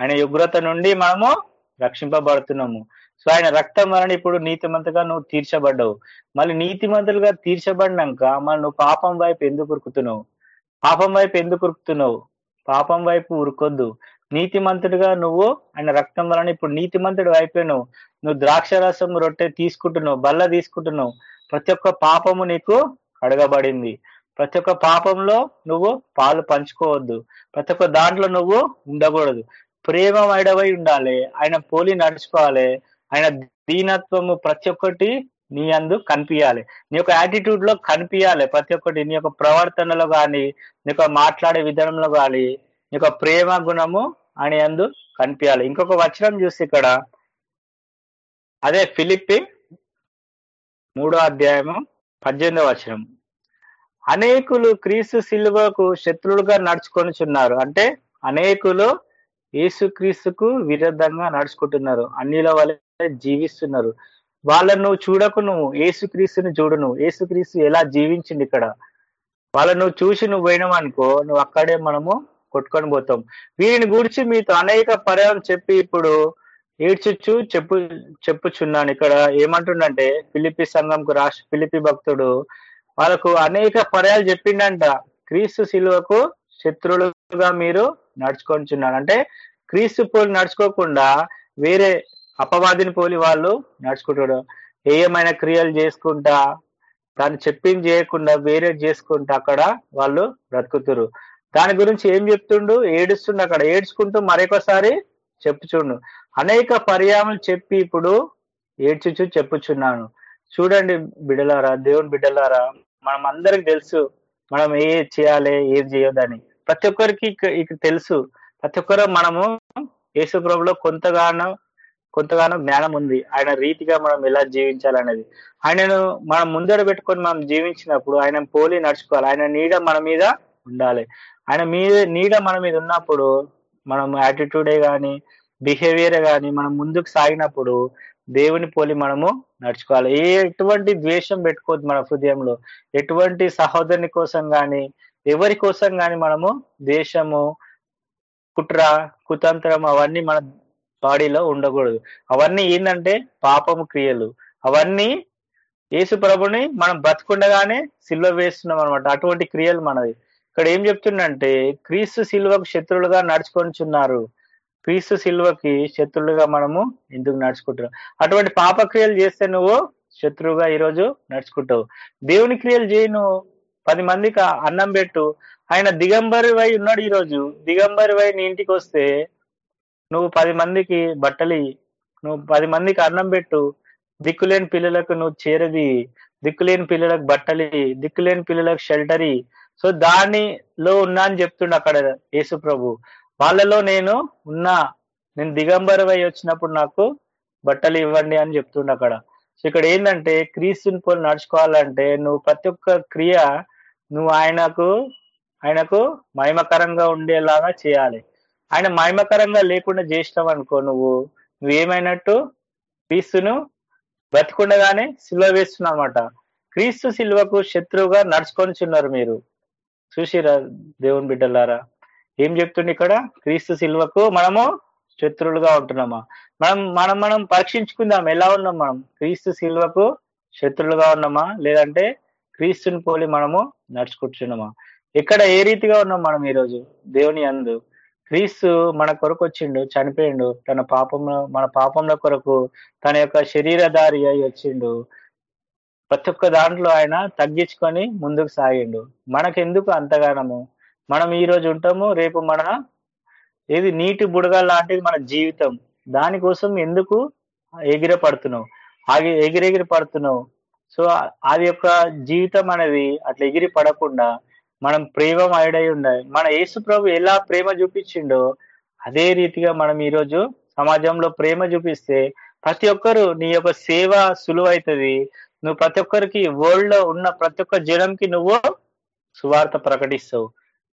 ఆయన ఉగ్రత నుండి మనము రక్షింపబడుతున్నాము. సో ఆయన రక్తం వలన ఇప్పుడు నీతిమంతగా నువ్వు తీర్చబడ్డావు. మళ్ళీ నీతిమంతులుగా తీర్చబడినాక మళ్ళీ నువ్వు పాపం వైపు ఎందుకు ఉరుకుతున్నావు? పాపం వైపు ఎందుకు ఉరుకుతున్నావు? పాపం వైపు ఉరుకొద్దు నీతిమంతుడిగా నువ్వు ఆయన రక్తం వలన ఇప్పుడు నీతిమంతుడు అయిపోయినావు నువ్వు. ద్రాక్ష రసం రొట్టె తీసుకుంటున్నావు బల్ల తీసుకుంటున్నావు. ప్రతి ఒక్క పాపము నీకు కడగబడింది. ప్రతి ఒక్క పాపంలో నువ్వు పాలు పంచుకోవద్దు. ప్రతి ఒక్క దాంట్లో నువ్వు ఉండకూడదు. ప్రేమ వైడవై ఉండాలి. ఆయన పోలి నడుచుకోవాలి. ఆయన దీనత్వము ప్రతి ఒక్కటి నీ అందు కనిపించాలి నీ యొక్క యాటిట్యూడ్లో కనిపించాలి ప్రతి ఒక్కటి. నీ యొక్క ప్రవర్తనలో కానీ నీ యొక్క మాట్లాడే విధానంలో కానీ నీ యొక్క ప్రేమ గుణము అని అందు కనిపించాలి ఇంకొక వచనం చూసి ఇక్కడ. అదే ఫిలిప్పి మూడో అధ్యాయము పద్దెనిమిదో వచనం. అనేకులు క్రీస్తు సిలువకు శత్రువులుగా నడుచుకొనిచున్నారు. అంటే అనేకులు యేసుక్రీస్తుకు విరుద్ధంగా నడుచుకుంటున్నారు. అన్నిల వల్ల జీవిస్తున్నారు. వాళ్ళను నువ్వు చూడకు నువ్వు. ఏసుక్రీస్తుని చూడు నువ్వు. ఏసుక్రీస్తు ఎలా జీవించింది ఇక్కడ? వాళ్ళను నువ్వు చూసి నువ్వు పోయినావు అనుకో నువ్వు అక్కడే మనము కొట్టుకొని పోతాం. వీరిని గురించి మీతో అనేక పర్యాయం చెప్పి ఇప్పుడు ఏడ్చుచ్చు చెప్పు చెప్పుచున్నాను ఇక్కడ. ఏమంటుండంటే పిలిపి సంఘంకు రాష్ట్ర పిలిపి భక్తుడు వాళ్ళకు అనేక పర్యాలు చెప్పిండంట. క్రీస్తు శిలువకు శత్రువులుగా మీరు నడుచుకొనిచున్నారు అంటే క్రీస్తు పోలు నడుచుకోకుండా వేరే అపవాదిని పోలి వాళ్ళు నడుచుకుంటాడు. ఏమైనా క్రియలు చేసుకుంటా దాన్ని చెప్పింది చేయకుండా వేరే చేసుకుంటా అక్కడ వాళ్ళు బ్రతుకుతురు. దాని గురించి ఏం చెప్తుండు? ఏడుస్తుండు అక్కడ. ఏడ్చుకుంటూ మరొకసారి చెప్పుచుండు అనేక పర్యాములు చెప్పి ఇప్పుడు ఏడ్చుచు చెప్పుచున్నాను చూడండి బిడ్డలారా దేవుని బిడ్డలారా మనం అందరికి తెలుసు మనం ఏ చేయాలి ఏది చేయొద్దని. ప్రతి ఒక్కరికి ఇక- ఇక తెలుసు. ప్రతి ఒక్కరు మనము యేసు ప్రభులో కొంతగానో కొంతగానో జ్ఞానం ఉంది. ఆయన రీతిగా మనం ఎలా జీవించాలనేది. ఆయనను మనం ముందర పెట్టుకొని మనం జీవించినప్పుడు ఆయన పోలి నడుచుకోవాలి. ఆయన నీడ మన మీద ఉండాలి. ఆయన మీద నీడ మన మీద ఉన్నప్పుడు మనం యాటిట్యూడే కానీ బిహేవియర్ కానీ మనం ముందుకు సాగినప్పుడు దేవుని పోలి మనము నడుచుకోవాలి. ఏ ఎటువంటి ద్వేషం పెట్టుకోవద్దు మన హృదయంలో. ఎటువంటి సహోదరుని కోసం కానీ ఎవరి కోసం కానీ మనము ద్వేషము కుట్ర కుతంత్రం అవన్నీ మన బాడీలో ఉండకూడదు. అవన్నీ ఏంటంటే పాపము క్రియలు. అవన్నీ యేసు ప్రభుని మనం బతుకుండగానే సిల్వ వేస్తున్నాం అనమాట అటువంటి క్రియలు మనది. ఇక్కడ ఏం చెప్తుండంటే క్రీస్తు సిల్వకు శత్రువులుగా నడుచుకొనిచున్నారు. క్రీస్తు సిల్వకి శత్రులుగా మనము ఎందుకు నడుచుకుంటున్నాం? అటువంటి పాప క్రియలు చేస్తే నువ్వు శత్రువుగా ఈరోజు నడుచుకుంటావు. దేవుని క్రియలు చేయి నువ్వు పది మందికి అన్నం పెట్టు. ఆయన దిగంబరి వై ఉన్నాడు ఈరోజు. దిగంబరి వై నీ ఇంటికి వస్తే నువ్వు పది మందికి బట్టలి నువ్వు పది మందికి అన్నం పెట్టు దిక్కులేని పిల్లలకు నువ్వు చేరది దిక్కులేని పిల్లలకు బట్టలి దిక్కులేని పిల్లలకు షెల్టర్. సో దానిలో ఉన్నా అని చెప్తుండు అక్కడ యేసు ప్రభు. వాళ్ళలో నేను ఉన్నా నేను దిగంబరవై వచ్చినప్పుడు నాకు బట్టలు ఇవ్వండి అని చెప్తుండు అక్కడ. సో ఇక్కడ ఏంటంటే క్రీస్తుని పోలు నడుచుకోవాలంటే నువ్వు ప్రతి ఒక్క క్రియ నువ్వు ఆయనకు ఆయనకు మహిమకరంగా ఉండేలాగా చేయాలి. ఆయన మహిమకరంగా లేకుండా చేసినావు అనుకో నువ్వు. నువ్వేమైనట్టు క్రీస్తును బ్రతికుండగానే సిల్వ వేస్తున్నావు అనమాట క్రీస్తు సిల్వకు శత్రువుగా నడుచుకొనిచున్నారు మీరు. చూసిరా దేవుని బిడ్డలారా? ఏం చెప్తుండే ఇక్కడ? క్రీస్తు సిల్వకు మనము శత్రువులుగా ఉంటున్నామా? మనం మనం మనం పరీక్షించుకుందాం. ఎలా ఉన్నాం మనం? క్రీస్తు సిల్వకు శత్రులుగా ఉన్నామా? లేదంటే క్రీస్తుని పోలి మనము నడుచుకుంటున్నామా ఇక్కడ ఏ రీతిగా ఉన్నాం మనం ఈరోజు? దేవుని అందు. క్రీస్తు మన కొరకు వచ్చిండు చనిపోయిండు. తన పాపంలో మన పాపంలో కొరకు తన యొక్క శరీరధారి అయి వచ్చిండు. ప్రతి ఒక్క దాంట్లో ఆయన తగ్గించుకొని ముందుకు సాగిండు. మనకెందుకు అంతగానము? మనం ఈ రోజు ఉంటాము రేపు మన ఏది నీటి బుడగ లాంటిది మన జీవితం. దానికోసం ఎందుకు ఎగిర పడుతున్నావు ఆగి ఎగిరెగిరి పడుతున్నావు? సో అది యొక్క జీవితం అనేది అట్లా ఎగిరి పడకుండా మనం ప్రేమ ఐడై ఉండాలి. మన యేసు ప్రభు ఎలా ప్రేమ చూపించిండో అదే రీతిగా మనం ఈరోజు సమాజంలో ప్రేమ చూపిస్తే ప్రతి ఒక్కరు నీ యొక్క సేవ సులువైతుంది. నువ్వు ప్రతి ఒక్కరికి వరల్డ్లో ఉన్న ప్రతి ఒక్క జనంకి నువ్వు సువార్త ప్రకటిస్తావు.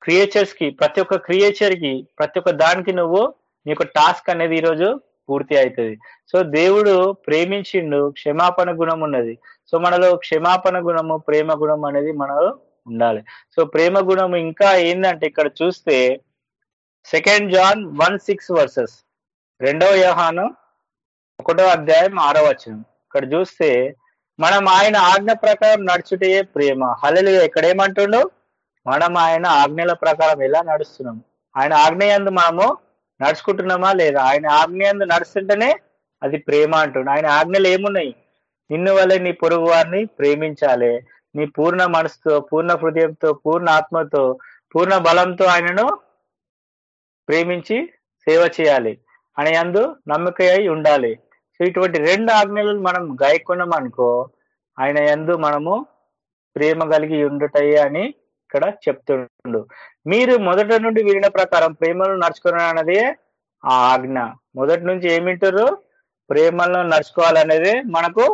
క్రియేచర్స్కి ప్రతి ఒక్క క్రియేచర్కి ప్రతి ఒక్క దానికి నువ్వు నీ యొక్క టాస్క్ అనేది ఈరోజు పూర్తి అవుతుంది సో దేవుడు ప్రేమించిండు క్షమాపణ గుణం ఉన్నది. సో మనలో క్షమాపణ గుణము ప్రేమ గుణం అనేది మనలో ఉండాలి. సో ప్రేమ గుణం ఇంకా ఏంటంటే ఇక్కడ చూస్తే second John one six verses రెండవ వ్యవహానం ఒకటో అధ్యాయం ఆరో వచనం. ఇక్కడ చూస్తే మనం ఆయన ఆజ్ఞ ప్రకారం నడుచుటే ప్రేమ. హలలు ఇక్కడ ఏమంటుండు? మనం ఆయన ఆజ్ఞల ప్రకారం ఎలా నడుస్తున్నాం? ఆయన ఆజ్ఞయందు మనము నడుచుకుంటున్నామా లేదా? ఆయన ఆజ్ఞయందు నడుస్తుంటేనే అది ప్రేమ అంటుండు. ఆయన ఆజ్ఞలు ఏమున్నాయి? నిన్ను వల్ల నీ పొరుగు వారిని ప్రేమించాలి. నీ పూర్ణ మనసుతో పూర్ణ హృదయంతో పూర్ణ ఆత్మతో పూర్ణ బలంతో ఆయనను ప్రేమించి సేవ చేయాలి. అని అందు నమ్మక అయి ఉండాలి. సో ఇటువంటి రెండు ఆజ్ఞలు మనం గాయకున్నాం అనుకో ఆయన యందు మనము ప్రేమ కలిగి ఉండుటయ్యే అని ఇక్కడ చెప్తుండు. మీరు మొదట నుండి వినిన ప్రకారం ప్రేమను నడుచుకోవడం అన్నదే ఆ ఆజ్ఞ. మొదటి నుంచి ఏమింటారు ప్రేమలను నడుచుకోవాలనేది మనకు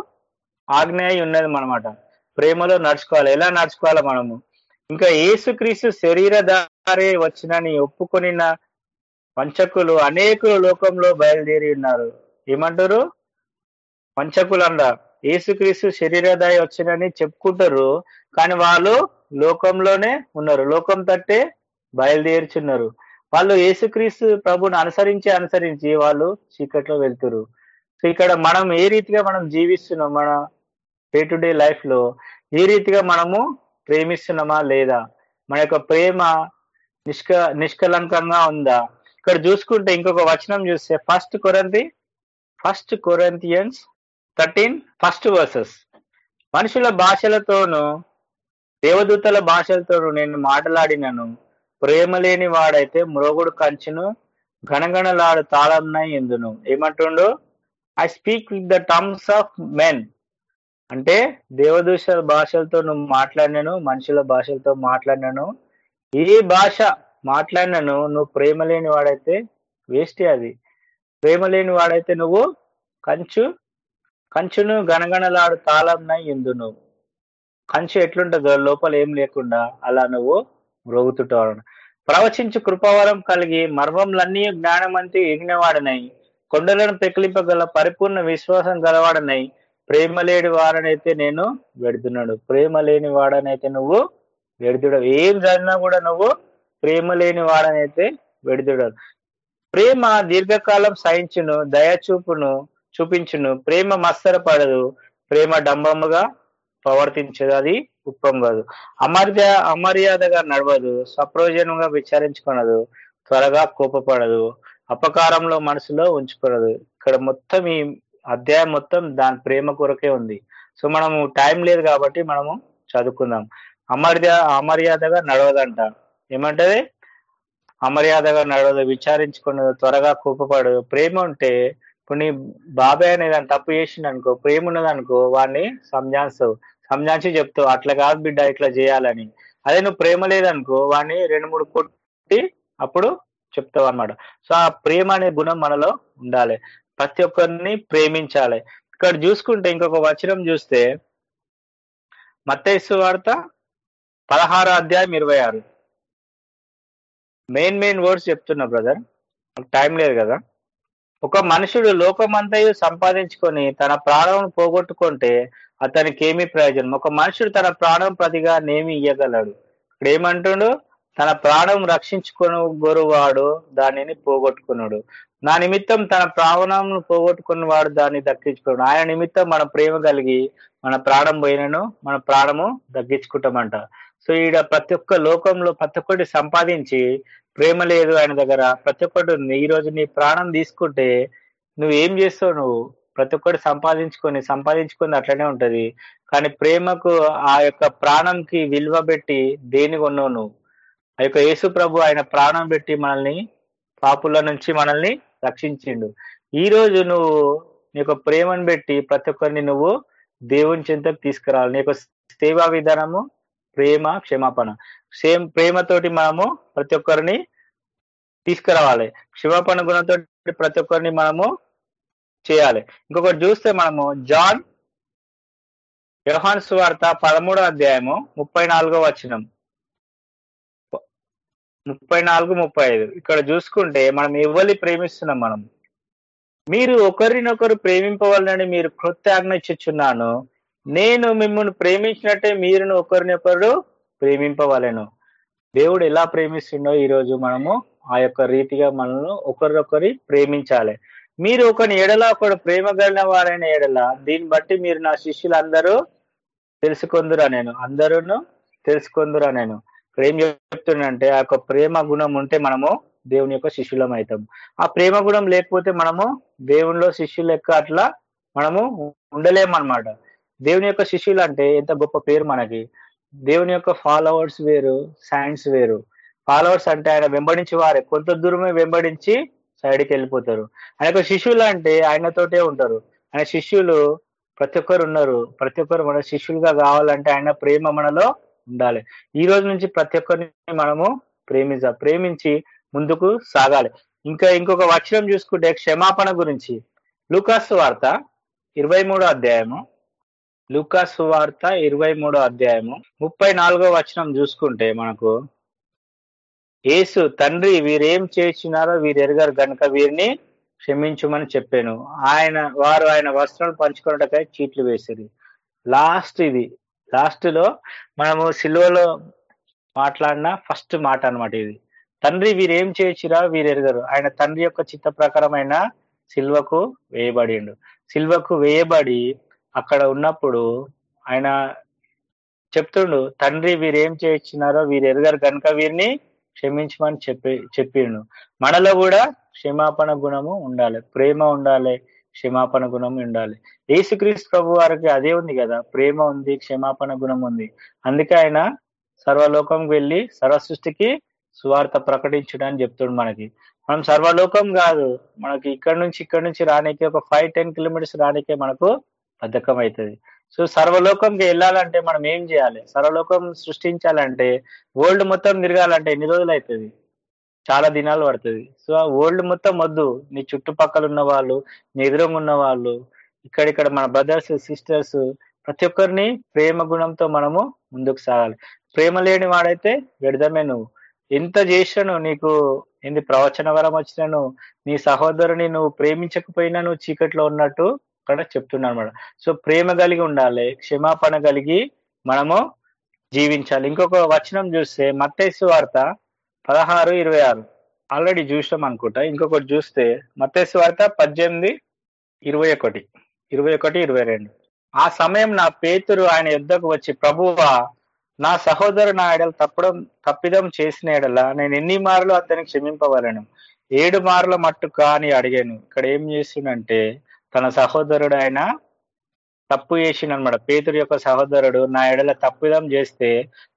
ఆజ్ఞ అయి ఉన్నది అనమాట ప్రేమలో నడుచుకోవాలి. ఎలా నడుచుకోవాలి మనము? ఇంకా ఏసుక్రీస్తు శరీరధారే వచ్చినని ఒప్పుకొనిన పంచకులు అనేకులు లోకంలో బయలుదేరి ఉన్నారు. ఏమంటారు? వంచకులు అంద ఏసుక్రీస్తు శరీరదాయి వచ్చినని చెప్పుకుంటారు. కానీ వాళ్ళు లోకంలోనే ఉన్నారు. లోకం తట్టే బయలుదేరుచున్నారు. వాళ్ళు ఏసుక్రీస్తు ప్రభుని అనుసరించి అనుసరించి వాళ్ళు చీకట్లో వెళ్తురు. సో ఇక్కడ మనం ఏ రీతిగా మనం జీవిస్తున్నాం? మన డే టు డే లైఫ్లో ఏ రీతిగా మనము ప్రేమిస్తున్నామా లేదా? మన యొక్క ప్రేమ నిష్క నిష్కలంకంగా ఉందా? ఇక్కడ చూసుకుంటే ఇంకొక వచనం చూస్తే first Corinth first Corinthians thirteen first verses మనుషుల భాషలతోనూ దేవదూతల భాషలతోనూ నేను మాట్లాడినను. ప్రేమ లేని వాడైతే మ్రోగుడు కంచును గణగణలాడు తాళంనై ఎందును. ఏమంటుండు? I speak with the terms of men అంటే దేవదూష భాషలతో నువ్వు మాట్లాడినాను మనుషుల భాషలతో మాట్లాడినాను. ఏ భాష మాట్లాడినాను నువ్వు ప్రేమ లేని వాడైతే వేస్టే అది. ప్రేమ లేని వాడైతే నువ్వు కంచు కంచును గణగణలాడు తాళంనై ఎందు నువ్వు. కంచు ఎట్లుంటుందో లోపల ఏం లేకుండా అలా నువ్వు మ్రోగుతుంటావు ప్రవచించు కృపావరం కలిగి మర్మంలన్నీ జ్ఞానమంతి ఎగినవాడనై కొండలను పెకిలింపగల పరిపూర్ణ విశ్వాసం గలవాడనై ప్రేమ లేని వాడనైతే నేను వెడుతున్నాడు. ప్రేమ లేని వాడనైతే నువ్వు వెడుతుడవు ఏం చదివినా కూడా నువ్వు ప్రేమ లేని వాడనైతే వెడుతుడవు ప్రేమ దీర్ఘకాలం సహించును దయచూపును చూపించును. ప్రేమ మత్సరపడదు. ప్రేమ డంబముగా ప్రవర్తించదు. అది ఉప్పం కాదు. అమర్య అమర్యాదగా నడవదు. సప్రయోజనంగా విచారించుకునదు. త్వరగా కోపపడదు. అపకారంలో మనసులో ఉంచుకోనదు. ఇక్కడ మొత్తం ఈ అధ్యాయం మొత్తం దాని ప్రేమ కొరకే ఉంది. సో మనము టైం లేదు కాబట్టి మనము చదువుకుందాం. అమర్య అమర్యాదగా నడవదంట. ఏమంటది? అమర్యాదగా నడవదు విచారించుకున్నది త్వరగా కోపపడదు. ప్రేమ ఉంటే ఇప్పుడు నీ బాబాయ్ అనేది దాన్ని తప్పు చేసిండు అనుకో ప్రేమ ఉన్నదనుకో వాడిని సంజాయిస్తావు సంజాయించి చెప్తావు అట్లా కాదు బిడ్డ ఇట్లా చేయాలని. అదే నువ్వు ప్రేమ లేదనుకో వాడిని రెండు మూడు కొట్టి అప్పుడు చెప్తావు అనమాట సో ఆ ప్రేమ అనే గుణం మనలో ఉండాలి. ప్రతి ఒక్కరిని ప్రేమించాలి. ఇక్కడ చూసుకుంటే ఇంకొక వచనం చూస్తే మత్తైసు వార్త పదహారు అధ్యాయం ఇరవై ఆరు. మెయిన్ మెయిన్ వర్డ్స్ చెప్తున్నా బ్రదర్. టైం లేదు కదా. ఒక మనుషుడు లోకమంతయు సంపాదించుకొని తన ప్రాణం పోగొట్టుకుంటే అతనికి ఏమి ప్రయోజనం. ఒక మనుషుడు తన ప్రాణం ప్రతిగా నేమి ఇయ్యగలడు. ఇక్కడ ఏమంటుడు? తన ప్రాణం రక్షించుకొని గొరువాడు దానిని పోగొట్టుకున్నాడు నా నిమిత్తం తన ప్రాణంను పోగొట్టుకున్న వాడు దాన్ని దక్కించుకున్నాడు. ఆయన నిమిత్తం మన ప్రేమ కలిగి మన ప్రాణం పోయినను మన ప్రాణము దగ్గించుకుంటామంట సో ఈడ ప్రతి ఒక్క లోకంలో ప్రతి ఒక్కటి సంపాదించి ప్రేమ లేదు ఆయన దగ్గర. ప్రతి ఒక్కటి ఈ రోజు నీ ప్రాణం తీసుకుంటే నువ్వు ఏం చేస్తావు నువ్వు? ప్రతి ఒక్కటి సంపాదించుకొని సంపాదించుకొని అట్లనే ఉంటది. కానీ ప్రేమకు ఆ యొక్క ప్రాణంకి విలువ పెట్టి దేని కొన్నావు నువ్వు? ఆ యొక్క యేసు ప్రభు ఆయన ప్రాణం పెట్టి మనల్ని పాపుల నుంచి మనల్ని రక్షించిండు. ఈ రోజు నువ్వు నీ యొక్క ప్రేమను పెట్టి ప్రతి ఒక్కరిని నువ్వు దేవుని చింతకు తీసుకురావాలి. నీ యొక్క సేవా విధానము ప్రేమ క్షమాపణ. సేమ్ ప్రేమతోటి మనము ప్రతి ఒక్కరిని తీసుకురావాలి. క్షమాపణ గుణంతో ప్రతి ఒక్కరిని మనము చేయాలి. ఇంకొకటి చూస్తే మనము జాన్ వ్యవహాన్ సువార్త పదమూడో అధ్యాయము ముప్పై నాలుగో వచనం. ముప్పై నాలుగు ముప్పై ఐదు. ఇక్కడ చూసుకుంటే మనం ఎవరిని ప్రేమిస్తున్నాం మనం. మీరు ఒకరినొకరు ప్రేమింపవాలని మీరు కృత్యాజ్ఞ ఇచ్చుచున్నాను. నేను మిమ్మల్ని ప్రేమించినట్టే మీరును ఒకరినొకరు ప్రేమింపవలను. దేవుడు ఎలా ప్రేమిస్తుండో ఈరోజు మనము ఆ యొక్క రీతిగా మనల్ని ఒకరినొకరి ప్రేమించాలి. మీరు ఒకని ఎడల ఒకడు ప్రేమ కలిగిన వారైన ఎడల దీన్ని బట్టి మీరు నా శిష్యులందరూ తెలుసుకుందురా నేను. అందరూ తెలుసుకుందురా నేను. ఇక్కడ ఏం చెప్తుండంటే ఆ యొక్క ప్రేమ గుణం ఉంటే మనము దేవుని యొక్క శిష్యులం అవుతాం. ఆ ప్రేమ గుణం లేకపోతే మనము దేవునిలో శిష్యులు లెక్క అట్లా మనము ఉండలేమన్నమాట. దేవుని యొక్క శిష్యులు అంటే ఎంత గొప్ప పేరు మనకి. దేవుని యొక్క ఫాలోవర్స్ వేరు సైన్స్ వేరు. ఫాలోవర్స్ అంటే ఆయన వెంబడించి వారే. కొంత దూరమే వెంబడించి సైడ్కి వెళ్ళిపోతారు. ఆయన యొక్క శిష్యులు అంటే ఆయనతోటే ఉంటారు. ఆయన శిష్యులు ప్రతి ఒక్కరు ఉన్నారు. ప్రతి ఒక్కరు మన శిష్యులుగా కావాలంటే ఆయన ప్రేమ మనలో ఉండాలి. ఈ రోజు నుంచి ప్రతి ఒక్కరిని మనము ప్రేమించ ప్రేమించి ముందుకు సాగాలి. ఇంకా ఇంకొక వచనం చూసుకుంటే క్షమాపణ గురించి. లూకాస్ వార్త ఇరవై మూడో అధ్యాయము. లూకాస్ వార్త ఇరవై మూడో అధ్యాయము. ముప్పై నాలుగో వచనం చూసుకుంటే మనకు యేసు తండ్రి వీరేం చేసినారో వీరు ఎరగారు గనుక వీరిని క్షమించమని చెప్పాను. ఆయన వారు ఆయన వస్త్రాలు పంచుకున్నటకై చీట్లు వేసేది లాస్ట్ ఇది లాస్ట్లో మనము సిల్వలో మాట్లాడిన ఫస్ట్ మాట అనమాట ఇది. తండ్రి వీరేం చేయొచ్చిరా వీరు ఎరగరు ఆయన తండ్రి యొక్క చిత్త ప్రకారమైన సిల్వకు వేయబడిండు. సిల్వకు వేయబడి అక్కడ ఉన్నప్పుడు ఆయన చెప్తుండు తండ్రి వీరేం చేయొచ్చినారో వీరు ఎరగరు కనుక వీరిని క్షమించమని చెప్పి చెప్పిండు మనలో కూడా క్షమాపణ గుణము ఉండాలి ప్రేమ ఉండాలి క్షమాపణ గుణం ఉండాలి. యేసుక్రీస్తు ప్రభు వారికి అదే ఉంది కదా ప్రేమ ఉంది క్షమాపణ గుణం ఉంది. అందుకే ఆయన సర్వలోకం వెళ్ళి సర్వ సృష్టికి సువార్త ప్రకటించడం అని చెప్తుండు మనకి. మనం సర్వలోకం కాదు మనకి ఇక్కడ నుంచి ఇక్కడ నుంచి రానికి ఒక ఫైవ్ టెన్ కిలోమీటర్స్ రానికే మనకు బద్ధకం అవుతుంది సో సర్వలోకంకి వెళ్ళాలంటే మనం ఏం చేయాలి? సర్వలోకం సృష్టించాలంటే వరల్డ్ మొత్తం తిరగాలంటే ఎన్ని రోజులు అవుతుంది చాలా దినాలు పడుతుంది. సో ఆ వరల్డ్ మొత్తం వద్దు. నీ చుట్టుపక్కల ఉన్న వాళ్ళు నీ ఎదురంగా ఉన్న వాళ్ళు ఇక్కడిక్కడ మన బ్రదర్స్ సిస్టర్స్ ప్రతి ఒక్కరిని ప్రేమ గుణంతో మనము ముందుకు సాగాలి. ప్రేమ లేని వాడైతే వ్యర్థమే నువ్వు ఎంత చేసినాను నీకు ఏంది ప్రవచన వరం వచ్చినాను నీ సహోదరుని నువ్వు ప్రేమించకపోయినా నువ్వు చీకట్లో ఉన్నట్టు అక్కడ చెప్తున్నాను అన్నమాట. సో ప్రేమ కలిగి ఉండాలి క్షమాపణ కలిగి మనము జీవించాలి. ఇంకొక వచనం చూస్తే మత్తైసు వార్త పదహారు ఇరవై ఆరు. ఆల్రెడీ చూసాం అనుకుంటా. ఇంకొకటి చూస్తే మత్తైసు వార్త పద్దెనిమిది ఇరవై ఒకటి. ఇరవై ఒకటి ఇరవై రెండు. ఆ సమయం నా పేతురు ఆయన యుద్ధకు వచ్చి ప్రభువా నా సహోదరు నా ఎడలు తప్పడం తప్పిదం చేసిన ఎడల నేను ఎన్ని మార్లు అతనికి క్షమింపవలను? ఏడు మార్ల మట్టు అని అడిగాను. ఇక్కడ ఏం చేసిండంటే తన సహోదరుడు ఆయన తప్పు చేసిండు అనమాట పేతుడి యొక్క సహోదరుడు నా ఎడల తప్పిదం చేస్తే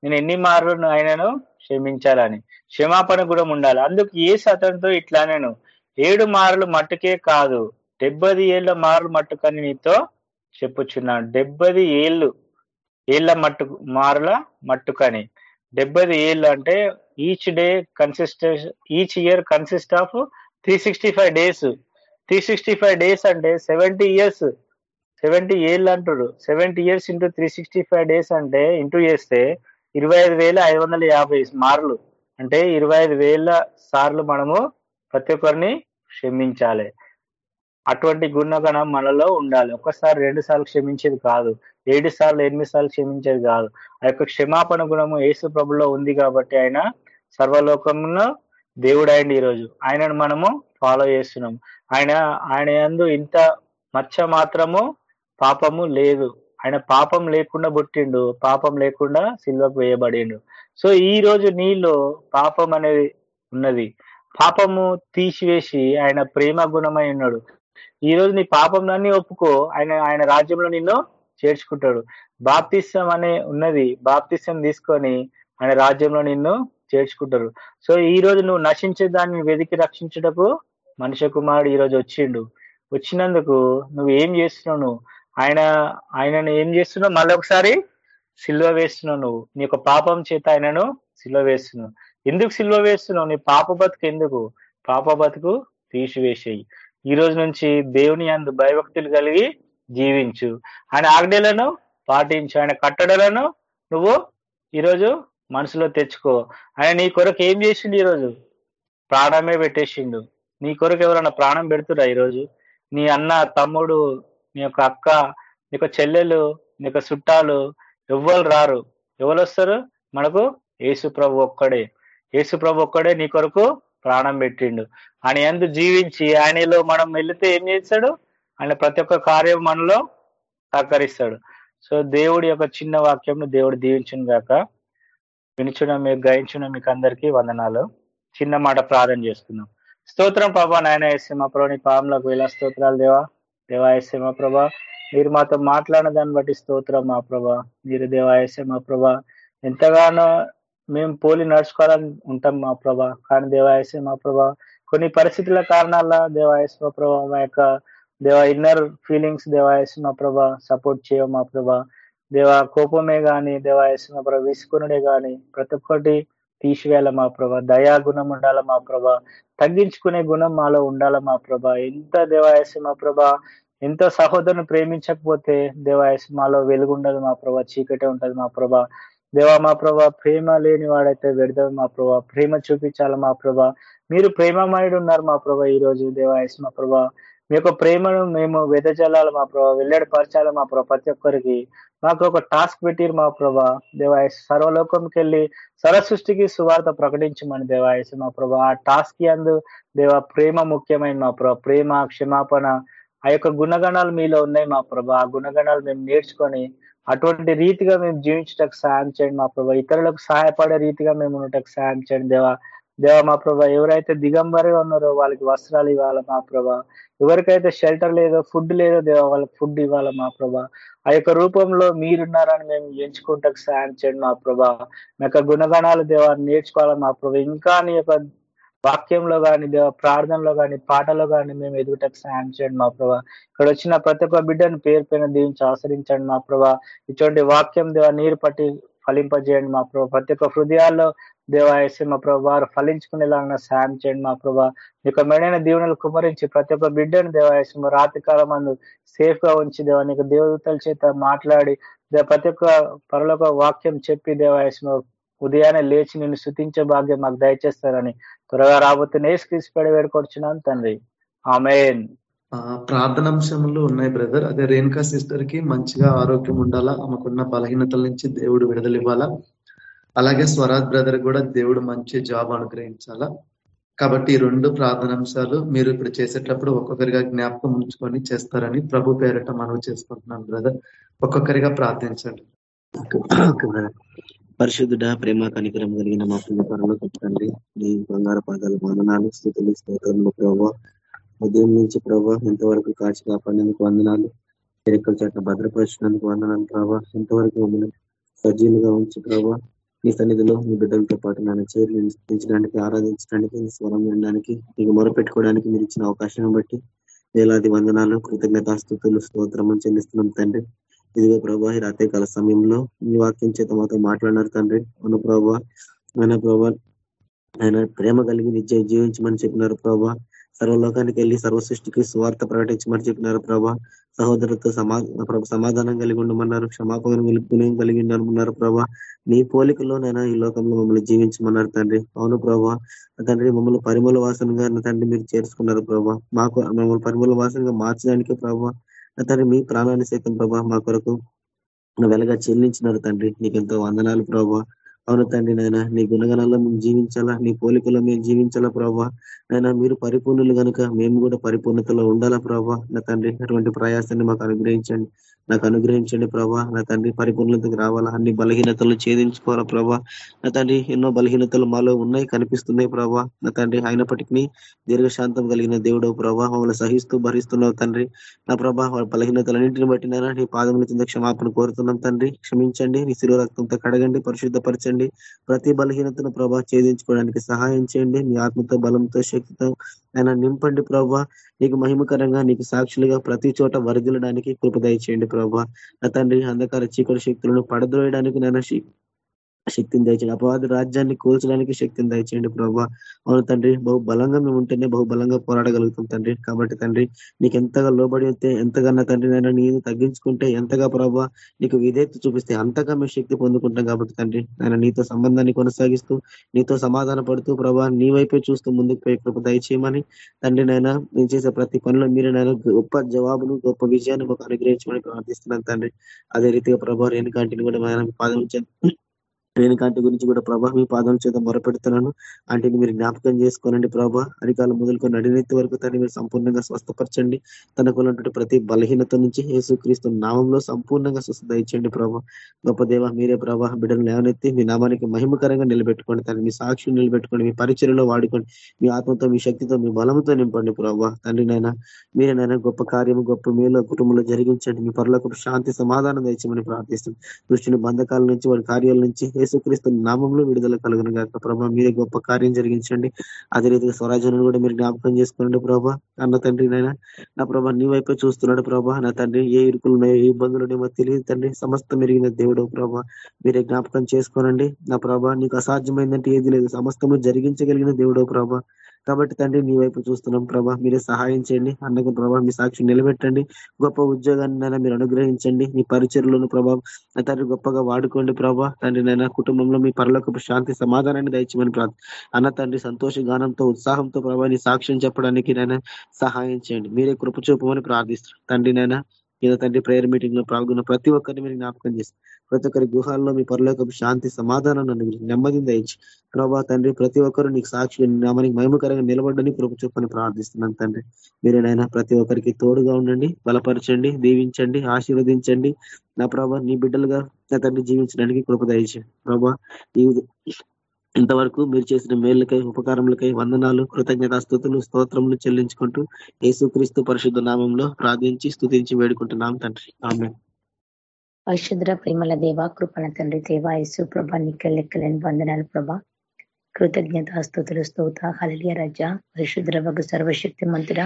నేను ఎన్ని మార్లు ఆయనను క్షమించాలని. క్షమాపణ కూడా ఉండాలి. అందుకు ఏ అతనితో ఇట్లా నేను ఏడు మార్లు మట్టుకే కాదు డెబ్బది ఏళ్ళ మార్లు మట్టుకని నీతో చెప్పుచున్నాను. డెబ్బది ఏళ్ళు ఏళ్ళ మట్టు మారుల మట్టుకని. డెబ్బది ఏళ్ళు అంటే each day consist each year consist of three sixty five days. Three sixty five days అంటే సెవెంటీ ఇయర్స్ సెవెంటీ ఏళ్ళు అంటారు seventy years into three sixty five days అంటే ఇంటూ చేస్తే ఇరవై ఐదు వేల ఐదు వందల యాభై మార్లు. అంటే ఇరవై ఐదు వేల సార్లు మనము ప్రతి ఒక్కరిని క్షమించాలి. అటువంటి గుణగణం మనలో ఉండాలి. ఒకసారి రెండు సార్లు క్షమించేది కాదు. ఏడు సార్లు ఎనిమిది సార్లు క్షమించేది కాదు. ఆ యొక్క క్షమాపణ గుణము యేసు ప్రభులో ఉంది కాబట్టి ఆయన సర్వలోకంలో దేవుడు అయింది ఈరోజు. ఆయనను మనము ఫాలో చేస్తున్నాం ఆయన ఆయన ఎందు ఇంత మచ్చ మాత్రము పాపము లేదు. ఆయన పాపం లేకుండా పుట్టిండు. పాపం లేకుండా సిల్వకు వేయబడిండు. సో ఈ రోజు నీలో పాపం అనేది ఉన్నది. పాపము తీసివేసి ఆయన ప్రేమ గుణమై ఉన్నాడు. ఈ రోజు నీ పాపంలన్నీ ఒప్పుకో. ఆయన ఆయన రాజ్యంలో నిన్ను చేర్చుకుంటాడు. బాప్తిసం అనే ఉన్నది. బాప్తిసం తీసుకొని ఆయన రాజ్యంలో నిన్ను చేర్చుకుంటారు సో ఈ రోజు నువ్వు నశించే దాన్ని వెతికి రక్షించుటకు మనుష్య కుమారుడు ఈ రోజు వచ్చిండు. వచ్చినందుకు నువ్వు ఏం చేస్తున్నావు ఆయన ఆయనను ఏం చేస్తున్నావు? మళ్ళీ ఒకసారి సిల్వ వేస్తున్నావు నువ్వు. నీ యొక్క పాపం చేత ఆయనను సిల్వ వేస్తున్నావు. ఎందుకు సిల్వ వేస్తున్నావు? నీ పాప బతుకు ఎందుకు? పాప బతుకు తీసివేసేయి ఈ రోజు నుంచి దేవుని అందు భయభక్తులు కలిగి జీవించు. ఆయన ఆజ్ఞలను పాటించు. ఆయన కట్టడలను నువ్వు ఈరోజు మనసులో తెచ్చుకో. ఆయన నీ కొరకు ఏం చేసిండు ఈరోజు? ప్రాణమే పెట్టేసిండు. నీ కొరకు ఎవరైనా ప్రాణం పెడుతురా ఈరోజు? నీ అన్న తమ్ముడు నీ యొక్క అక్క నీ యొక్క చెల్లెలు నీ యొక్క చుట్టాలు ఎవ్వరు రారు. ఎవరు వస్తారు? మనకు యేసు ప్రభు ఒక్కడే. యేసు ప్రభు ఒక్కడే నీ కొరకు ప్రాణం పెట్టిండు. ఆయన ఎందు జీవించి ఆయనలో మనం వెళితే ఏం చేస్తాడు? ఆయన ప్రతి ఒక్క కార్యం మనలో సహకరిస్తాడు. సో దేవుడి యొక్క చిన్న వాక్యంను దేవుడు దీవించును గాక. వినిచున మీకు గ్రహించున్న మీకు అందరికీ వందనాలు. చిన్న మాట ప్రార్థన చేసుకుందాం స్తోత్రం ప్రభా నాయన వేసి మా ప్రభా పాములకు వేల స్తోత్రాలు దేవా. దేవాయస్య మా ప్రభా. మీరు మాతో మాట్లాడిన దాన్ని బట్టి స్తోత్రం మా ప్రభా. మీరు దేవా వేసే ప్రభా. ఎంతగానో మేము పోలి నడుచుకోవాలని ఉంటాం మా ప్రభా. కానీ దేవాయసే మా ప్రభా కొన్ని పరిస్థితుల కారణాల దేవాయస్ మా ప్రభా మా యొక్క దేవా ఇన్నర్ ఫీలింగ్స్ దేవాయస్ మా ప్రభా సపోర్ట్ చేయవు మా ప్రభా. దేవా కోపమే గాని దేవాయస్ మా ప్రభా విసుకునుడే గాని ప్రతి ఒక్కటి తీసివేయాల మా ప్రభా? దయా గుణం ఉండాల మా ప్రభా? తగ్గించుకునే గుణం మాలో ఉండాల మా ప్రభా? ఎంత దేవాయసి మా ప్రభా? ఎంతో సహోదరుని ప్రేమించకపోతే దేవాయసి మాలో వెలుగుండదు మా ప్రభా చీకటే ఉంటది మా ప్రభా. దేవా మా ప్రభా ప్రేమ లేని వాడైతే వ్యర్థం మా ప్రభా. ప్రేమ చూపించాలి మా ప్రభా? మీరు ప్రేమమయుడు ఉన్నారు మా ప్రభా ఈ రోజు దేవాయసి మా ప్రభా. మీ యొక్క ప్రేమను మేము వెదజల్లాలి మా ప్రభా వెల్లడిపరచాలి మా ప్రభా ప్రతి ఒక్కరికి. మాకు ఒక టాస్క్ పెట్టిరు మా ప్రభా. దేవాయస్ సర్వలోకంకి వెళ్ళి సరసృష్టికి సువార్త ప్రకటించమని దేవాయస్ మా ప్రభా. ఆ టాస్క్ అందు దేవా ప్రేమ ముఖ్యమైన మా ప్రభా. ప్రేమ క్షమాపణ ఆ యొక్క గుణగణాలు మీలో ఉన్నాయి మా ప్రభా. ఆ గుణగణాలు మేము నేర్చుకొని అటువంటి రీతిగా మేము జీవించటకు సాయం చేయండి మా ప్రభా. ఇతరులకు సహాయపడే రీతిగా మేము ఉండటకు సాయం చేయండి దేవా. దేవా మా ప్రభా ఎవరైతే దిగంబరిగా ఉన్నారో వాళ్ళకి వస్త్రాలు ఇవ్వాలి మా ప్రభా? ఎవరికైతే షెల్టర్ లేదో ఫుడ్ లేదో దేవా వాళ్ళకి ఫుడ్ ఇవ్వాలి మా ప్రభా? ఆ యొక్క రూపంలో మీరున్నారని మేము ఎంచుకుంటకు సాయం చేయండి మా ప్రభా. మీ యొక్క గుణగణాలు దేవా నేర్చుకోవాలి మా ప్రభా. ఇంకా నీ యొక్క వాక్యంలో కానీ దేవ ప్రార్థనలో కానీ పాటలో కానీ మేము ఎదుగుటకు సాయం చేయండి మా ప్రభా. ఇక్కడ వచ్చిన ప్రతి ఒక్క బిడ్డను పేరు పైన దీవించి ఆచరించండి మా ప్రభా. ఇటువంటి వాక్యం దేవ నీరు పట్టి ఫలింపజేయండి మా ప్రభా. ప్రతి ఒక్క హృదయాల్లో దేవాయసి మా ప్రభు వారు ఫలించుకునేలాగా సాయం చేయండి మా ప్రభా. నీకు మెడైన దీవెనలు కుమరించి ప్రతి ఒక్క బిడ్డను దేవాయసి మా రాత్రి కాలం అందు సేఫ్గా ఉంచి దేవా నీకు దేవదూతల చేత మాట్లాడి ప్రతి ఒక్క పరలోక వాక్యం చెప్పి దేవాయసి ఉదయాన్నే లేచి నిన్ను శుతించే భాగ్యం మాకు దయచేస్తారని త్వరగా రాబోతున్న ఏసుక్రీస్ పడి వేడుకొచ్చున్నాను తండ్రి. ఆమెన్. ప్రార్థనాంశములు ఉన్నాయి బ్రదర్. అదే రేణుకా సిస్టర్కి మంచిగా ఆరోగ్యం ఉండాలా? ఆమెకున్న బలహీనతల నుంచి దేవుడు విడుదల ఇవ్వాలా? అలాగే స్వరాజ్ బ్రదర్ కూడా దేవుడు మంచి జాబ్ అనుగ్రహించాలా? కాబట్టి ఈ రెండు ప్రార్థనాంశాలు మీరు ఇప్పుడు చేసేటప్పుడు ఒక్కొక్కరిగా జ్ఞాపకం ఉంచుకొని చేస్తారని ప్రభు పేరట మనవి చేసుకుంటున్నాను బ్రదర్. ఒక్కొక్కరిగా ప్రార్థించండి. పరిశుద్ధుడ ప్రేమ కనికరం కలిగిన మా పిల్లపరంలో తండ్రి నీ బంగారు పాదాలు వందనాలు స్థితులు స్తోత్రములు ప్రభావ ఉదయం నుంచి ప్రభావ ఎంతవరకు కాచి కాపాడేందుకు వందనాలు. ఎక్కల చట్ట భద్రపరిచినందుకు వందనాలు ప్రభావ ఎంతవరకు మమ్మల్ని సజీలుగా ఉంచి ప్రభావ నీ సన్నిధిలో నీ బిడ్డలతో పాటు నన్ను చేరి స్థించడానికి ఆరాధించడానికి స్వరం వినడానికి నీకు మొరపెట్టుకోవడానికి మీరు ఇచ్చిన అవకాశం బట్టి వేలాది వందనాలు కృతజ్ఞతాస్థుతులు స్తోత్రం చెల్లిస్తున్నాం తండ్రి. ఇదిగో ప్రభా ఈ కాల సమయంలో మీ వాక్యం చేత మాతో మాట్లాడినారు తండ్రి. మన ప్రభా ఆయన ప్రభా. ఆయన ప్రేమ కలిగి నిజ జీవించమని చెప్పినారు ప్రభా. సర్వలోకానికి వెళ్ళి సర్వ సృష్టికి స్వార్థ ప్రకటించమని చెప్పినారు ప్రభా. సహోదరులతో సమా సమాధానం కలిగి ఉండమన్నారు క్షమాపణ పుణ్యం కలిగి ఉండమన్నారు ప్రభా. నీ పోలికలోనైనా ఈ లోకంలో మమ్మల్ని జీవించమన్నారు తండ్రి. అవును ప్రభా. తండ్రి మమ్మల్ని పరిమళ వాసనగా తండ్రి మీరు చేర్చుకున్నారు ప్రభా. మాకు మమ్మల్ని పరిమళ వాసనగా మార్చడానికి ప్రభా. తండ్రి మీ ప్రాణాన్ని సైతం ప్రభా మా కొరకు వెలగా చెల్లించినారు తండ్రి. నీకెంతో వందనాలు ప్రభా. అవును తండ్రి నాయన నీ గుణగణాల్లో మేము జీవించాలా? నీ పోలికలో మేము జీవించాలా ప్రభావ నాయన మీరు పరిపూర్ణులు కనుక మేము కూడా పరిపూర్ణతలో ఉండాలా ప్రభావ నా తండ్రి అటువంటి ప్రయాసాన్ని మాకు అనుగ్రహించండి. నాకు అనుగ్రహించండి ప్రభా. నా తండ్రి పరిపూర్ణతకు రావాలా? అన్ని బలహీనతలు ఛేదించుకోవాలా ప్రభా? నా తండ్రి ఎన్నో బలహీనతలు మాలో ఉన్నాయి కనిపిస్తున్నాయి ప్రభా. నా తండ్రి అయినప్పటికీ దీర్ఘశాంతం కలిగిన దేవుడు ప్రభా. మమ్మల్ని సహిస్తూ భరిస్తున్నావు తండ్రి. నా ప్రభా వాళ్ళ బలహీనతలన్నింటిని బట్టి నీ పాదముల కింద క్షమాపణ కోరుతున్నాం తండ్రి. క్షమించండి నీ శిరు రక్తంతో కడగండి పరిశుద్ధపరచండి. ప్రతి బలహీనతను ప్రభా ఛేదించుకోవడానికి సహాయం చేయండి. మీ ఆత్మతో బలంతో శక్తితో ఆయన నింపండి ప్రభా. నీకు మహిమకరంగా నీకు సాక్షులుగా ప్రతి చోట వరదలడానికి కృపదయ చేయండి ప్రభా. తండ్రి అంధకార చీకటి శక్తులను పడద్రోయడానికి నేను శక్తిని దయచేయండి. అపవాద రాజ్యాన్ని కూల్చడానికి శక్తిని దయచేయండి ప్రభా. అవును తండ్రి బహు బలంగా మేము ఉంటేనే బహు బలంగా పోరాడగలుగుతాం తండ్రి. కాబట్టి తండ్రి నీకు ఎంతగా లోబడి వస్తే ఎంతగానో తండ్రి నేను నేను తగ్గించుకుంటే ఎంతగా ప్రభా నీకు విధేయత చూపిస్తే అంతగా మేము శక్తి పొందుకుంటాం కాబట్టి తండ్రి. నేను నీతో సంబంధాన్ని కొనసాగిస్తూ నీతో సమాధాన పడుతూ ప్రభా నీ వైపే చూస్తూ ముందుకు పోయి కృప దయచేయమని తండ్రి నైనా నేను చేసే ప్రతి పనిలో మీరు నాయన గొప్ప జవాబును గొప్ప విజయాన్ని మాకు అనుగ్రహించమని ప్రార్థిస్తున్నాను తండ్రి. అదే రీతిగా ప్రభావ రేణుకాంటిని కూడా మనం పాదం రేణుకాంటి గురించి కూడా ప్రభా మీ పాదం చేత మొరపెడుతున్నాను. అంటే మీరు జ్ఞాపకం చేసుకోనండి ప్రభా. అధికాలం మొదలుకొని నడినెత్తి వరకు తను మీరు సంపూర్ణంగా స్వస్థపరచండి. తనకున్నటువంటి ప్రతి బలహీనత నుంచి యేసుక్రీస్తు నామంలో సంపూర్ణంగా స్వస్థ ఇచ్చండి ప్రభా. గొప్ప దేవ మీరే ప్రభా బిడ్డను లేవనెత్తి మీ నామానికి మహిమకరంగా నిలబెట్టుకోండి. తను మీ సాక్షిని నిలబెట్టుకోండి. మీ పరిచయలో వాడుకోండి. మీ ఆత్మతో మీ శక్తితో మీ బలంతో నింపండి ప్రభా. తండ్రి నైనా మీరేనైనా గొప్ప కార్యము గొప్ప మేలు కుటుంబంలో జరిగించండి. మీ పరులకు శాంతి సమాధానం తెచ్చమని ప్రార్థిస్తుంది దృష్టిని బంధకాల నుంచి వారి కార్యాల నుంచి యేసుక్రీస్తు నామంలో విడుదల కలుగును కాక ప్రభా మీరే గొప్ప కార్యం జరిగించండి. అదే రీతిగా స్వరాజ్యం కూడా మీరు జ్ఞాపకం చేసుకోండి ప్రభా. అన్న తండ్రి నైనా నా ప్రభా నీ వైపే చూస్తున్నాడు ప్రభా. నా తండ్రి ఏ ఇరుకులు ఉన్నాయో ఏ ఇబ్బందులు ఉన్నాయో తెలియదు తండ్రి. సమస్తం మెరిగిన దేవుడు ప్రభా మీరే జ్ఞాపకం చేసుకోనండి. నా ప్రభా నీకు అసాధ్యమైందంటే ఏది లేదు. సమస్తము జరిగించగలిగిన దేవుడో ప్రభా. కాబట్టి తండ్రి మీ వైపు చూస్తున్నాం ప్రభా. మీరే సహాయం చేయండి. అన్నకు ప్రభా మీ సాక్షి నిలబెట్టండి. గొప్ప ఉద్యోగాన్ని మీరు అనుగ్రహించండి. మీ పరిచయలను ప్రభావం తండ్రి గొప్పగా వాడుకోండి ప్రభా. తండ్రి నైనా కుటుంబంలో మీ పరలోక శాంతి సమాధానాన్ని దయచేమని అన్న తండ్రి సంతోష గానంతో ఉత్సాహంతో ప్రభా నీ సాక్ష్యం చెప్పడానికి నైనా సహాయం చేయండి. మీరే కృప చూపమని ప్రార్థిస్తారు తండ్రి నైనా ఏదో తండ్రి ప్రేయర్ మీటింగ్లో పాల్గొన్న ప్రతి ఒక్కరిని మీరు జ్ఞాపకం చేసి ప్రతి ఒక్కరి గుహాల్లో మీ పరలోకం శాంతి సమాధానం నెమ్మదిని దయచి ప్రభా తండ్రి ప్రతి ఒక్కరు నీకు సాక్షి నామానికి మహిమకరంగా నిలబడ్డని కృప చూపని ప్రార్థిస్తున్నాను తండ్రి. మీరేనైనా ప్రతి ఒక్కరికి తోడుగా ఉండండి బలపరచండి దీవించండి ఆశీర్వదించండి. నా ప్రభా నీ బిడ్డలుగా నా తండ్రి జీవించడానికి కృప దయచేయండి. ప్రభా ఈ ఇంతవరకు మీరు చేసిన మేళ్ళకై ఉపకారములకై వందనాలు కృతజ్ఞత స్థుతులు స్తోత్రములు చెల్లించుకుంటూ యేసుక్రీస్తు పరిశుద్ధ నామంలో ప్రార్థించి స్థుతించి వేడుకుంటున్నాం తండ్రి. ఆమె పరిశుద్ర ప్రేమల దేవ కృపణ తండ్రి దేవ యేసు ప్రభ నిక్కలెక్కలేని వందనాలు ప్రభ. కృతజ్ఞత స్థుతులు స్తోత హలియ రజ పరిశుద్ర వగు సర్వశక్తి మంతుడ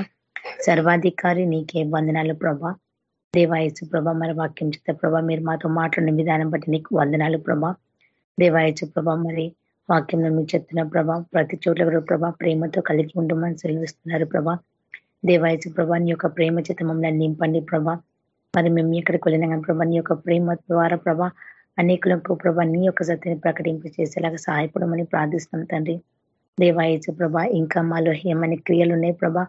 సర్వాధికారి నీకే వందనాలు ప్రభ. దేవాయసు ప్రభ మరి వాక్యం చేత ప్రభ మీరు మాతో మాట్లాడిన విధానం బట్టి నీకు వందనాలు ప్రభ. దేవాయసు ప్రభ మరి వాక్యంలో మీరు చెప్తున్న ప్రభా ప్రతి చోట్ల ప్రభా ప్రేమతో కలిగి ఉండమని సెలవిస్తున్నారు ప్రభా. దేవాయసు ప్రభా నీ యొక్క ప్రేమ చేత మమ్మల్ని నింపండి ప్రభా. మరి మేము ఎక్కడికి వెళ్ళినా ప్రభా నీ యొక్క ప్రేమ ద్వారా ప్రభా అనేకులకు ప్రభా నీ యొక్క సత్యని ప్రకటింపు చేసేలాగా సహాయపడమని ప్రార్థిస్తున్నాం తండ్రి. దేవాయసు ప్రభా ఇంకా మాలో ఏమని క్రియలు ఉన్నాయి ప్రభా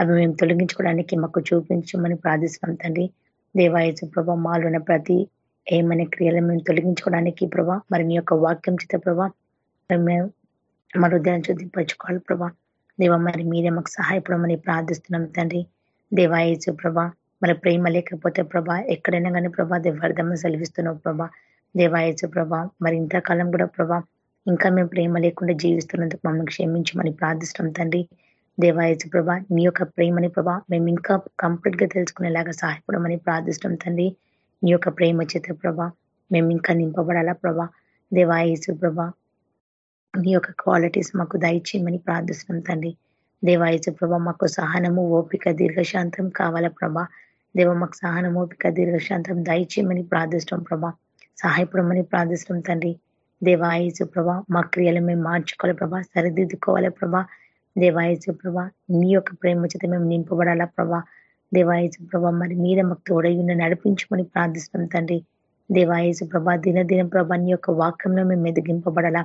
అవి మేము తొలగించుకోవడానికి మాకు చూపించమని ప్రార్థిస్తున్నాం తండ్రి. దేవాయసు ప్రభా మాలో ఉన్న ప్రతి ఏమనే క్రియలు మేము తొలగించుకోవడానికి ప్రభా మరి మీ యొక్క వాక్యం చేత ప్రభా మేము మన హృదయాన్ని శుద్ధిపరచుకోవాలి ప్రభా. దేవ మరి మీరే మాకు సహాయపడమని ప్రార్థిస్తున్నాం తండ్రి. దేవాయచు ప్రభా మరి ప్రేమ లేకపోతే ప్రభా ఎక్కడైనా కానీ ప్రభా దేవార్థమ సెలవిస్తున్నావు ప్రభా. దేవాయచు ప్రభా మరి ఇంతకాలం కూడా ప్రభా ఇంకా మేము ప్రేమ లేకుండా జీవిస్తున్నందుకు మమ్మల్ని క్షమించమని ప్రార్థిస్తున్నాం తండ్రి. దేవాయచు ప్రభా నీ యొక్క ప్రేమని ప్రభా మేము ఇంకా కంప్లీట్గా తెలుసుకునేలాగా సహాయపడమని ప్రార్థిస్తున్నాం తండ్రి. నీ యొక్క ప్రేమ చేత ప్రభా మేము ఇంకా నింపబడాలా ప్రభా. దేవాయసు ప్రభా నీ యొక్క క్వాలిటీస్ మాకు దయచేయమని ప్రార్థిస్తున్నాం తండ్రి. దేవాయచ ప్రభా మాకు సహనము ఓపిక దీర్ఘశాంతం కావాల ప్రభా? దేవ మాకు సహనం ఓపిక దీర్ఘశాంతం దయచేయమని ప్రార్థిస్తాం ప్రభా. సహాయపడమని ప్రార్థిస్తాం తండ్రి. దేవాయచు ప్రభా మా క్రియలు మేము మార్చుకోవాలి ప్రభా? సరిదిద్దుకోవాలి ప్రభా? దేవాయచు ప్రభా నీ యొక్క ప్రేమ చేత మేము నింపబడాలా ప్రభా? దేవాయచు ప్రభా మరి మీద మాకు తోడయ్యున్న నడిపించమని ప్రార్థిస్తున్నాం తండ్రి. దేవాయచు ప్రభా దినదిన ప్రభా నీ యొక్క వాక్యంలో మేము ఎదిగింపబడాలా?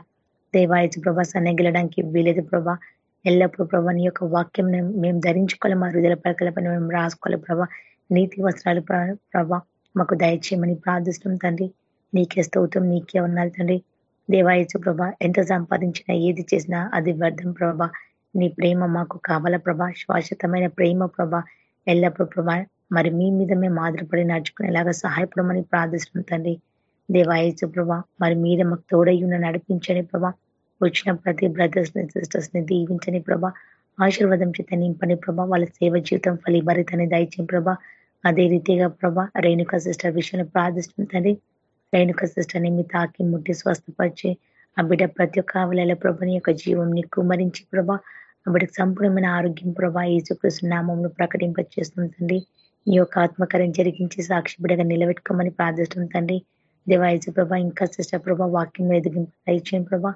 దేవాయచు ప్రభా సన్నగిలడానికి వీలేదు ప్రభా ఎల్లప్పుడూ ప్రభా నీ యొక్క వాక్యం మేము ధరించుకోవాలి మా హృదయ పలకల మేము రాసుకోవాలి ప్రభా నీతి వస్త్రాలు ప్రభా మాకు దయచేయమని ప్రార్థిస్తున్నాం తండ్రి. నీకే స్తోత్రం నీకే ఉన్నారు తండ్రి. దేవాయచు ప్రభా ఎంత సంపాదించినా ఏది చేసినా అది వ్యర్థం ప్రభా. నీ ప్రేమ మాకు కావాల ప్రభా శాశ్వతమైన ప్రేమ ప్రభా. ఎల్లప్పుడూ ప్రభా మరి మీ మీద మేము ఆధారపడి నడుచుకునేలాగా సహాయపడమని ప్రార్థిస్తున్నాం తండ్రి. దేవాయచు ప్రభా మరి మీద మాకు తోడయ్యున్న నడిపించని ప్రభా. వచ్చిన ప్రతి బ్రదర్స్ని సిస్టర్స్ని దీవించని ప్రభా. ఆశీర్వాదం చేత నింపని ప్రభా. వాళ్ళ సేవ జీవితం ఫలిభరితని దయచని ప్రభా. అదే రీతిగా ప్రభా రేణుక సిస్టర్ విషయంలో ప్రార్థిస్తుంది తండ్రి. రేణుక సిస్టర్ని మీ తాకి ముట్టి స్వస్థపరిచి ఆ బిడ్డ ప్రతి ఒక్క ఆవుల ప్రభని యొక్క జీవం ని కుమరించి ప్రభా ఆ బిడ్డకు సంపూర్ణమైన ఆరోగ్యం ప్రభా ఈజుకృష్ణ నామంలో ప్రకటింపచేస్తుంది తండ్రి. ఈ యొక్క ఆత్మకార్యం జరిగించి సాక్షి బిడ్డగా నిలబెట్టుకోమని ప్రార్థిస్తుంది తండ్రి. దేవాయజు ప్రభా ఇంకా సిస్టర్ ప్రభా వాక్యం ఎదిగింపు దయచేయం ప్రభా.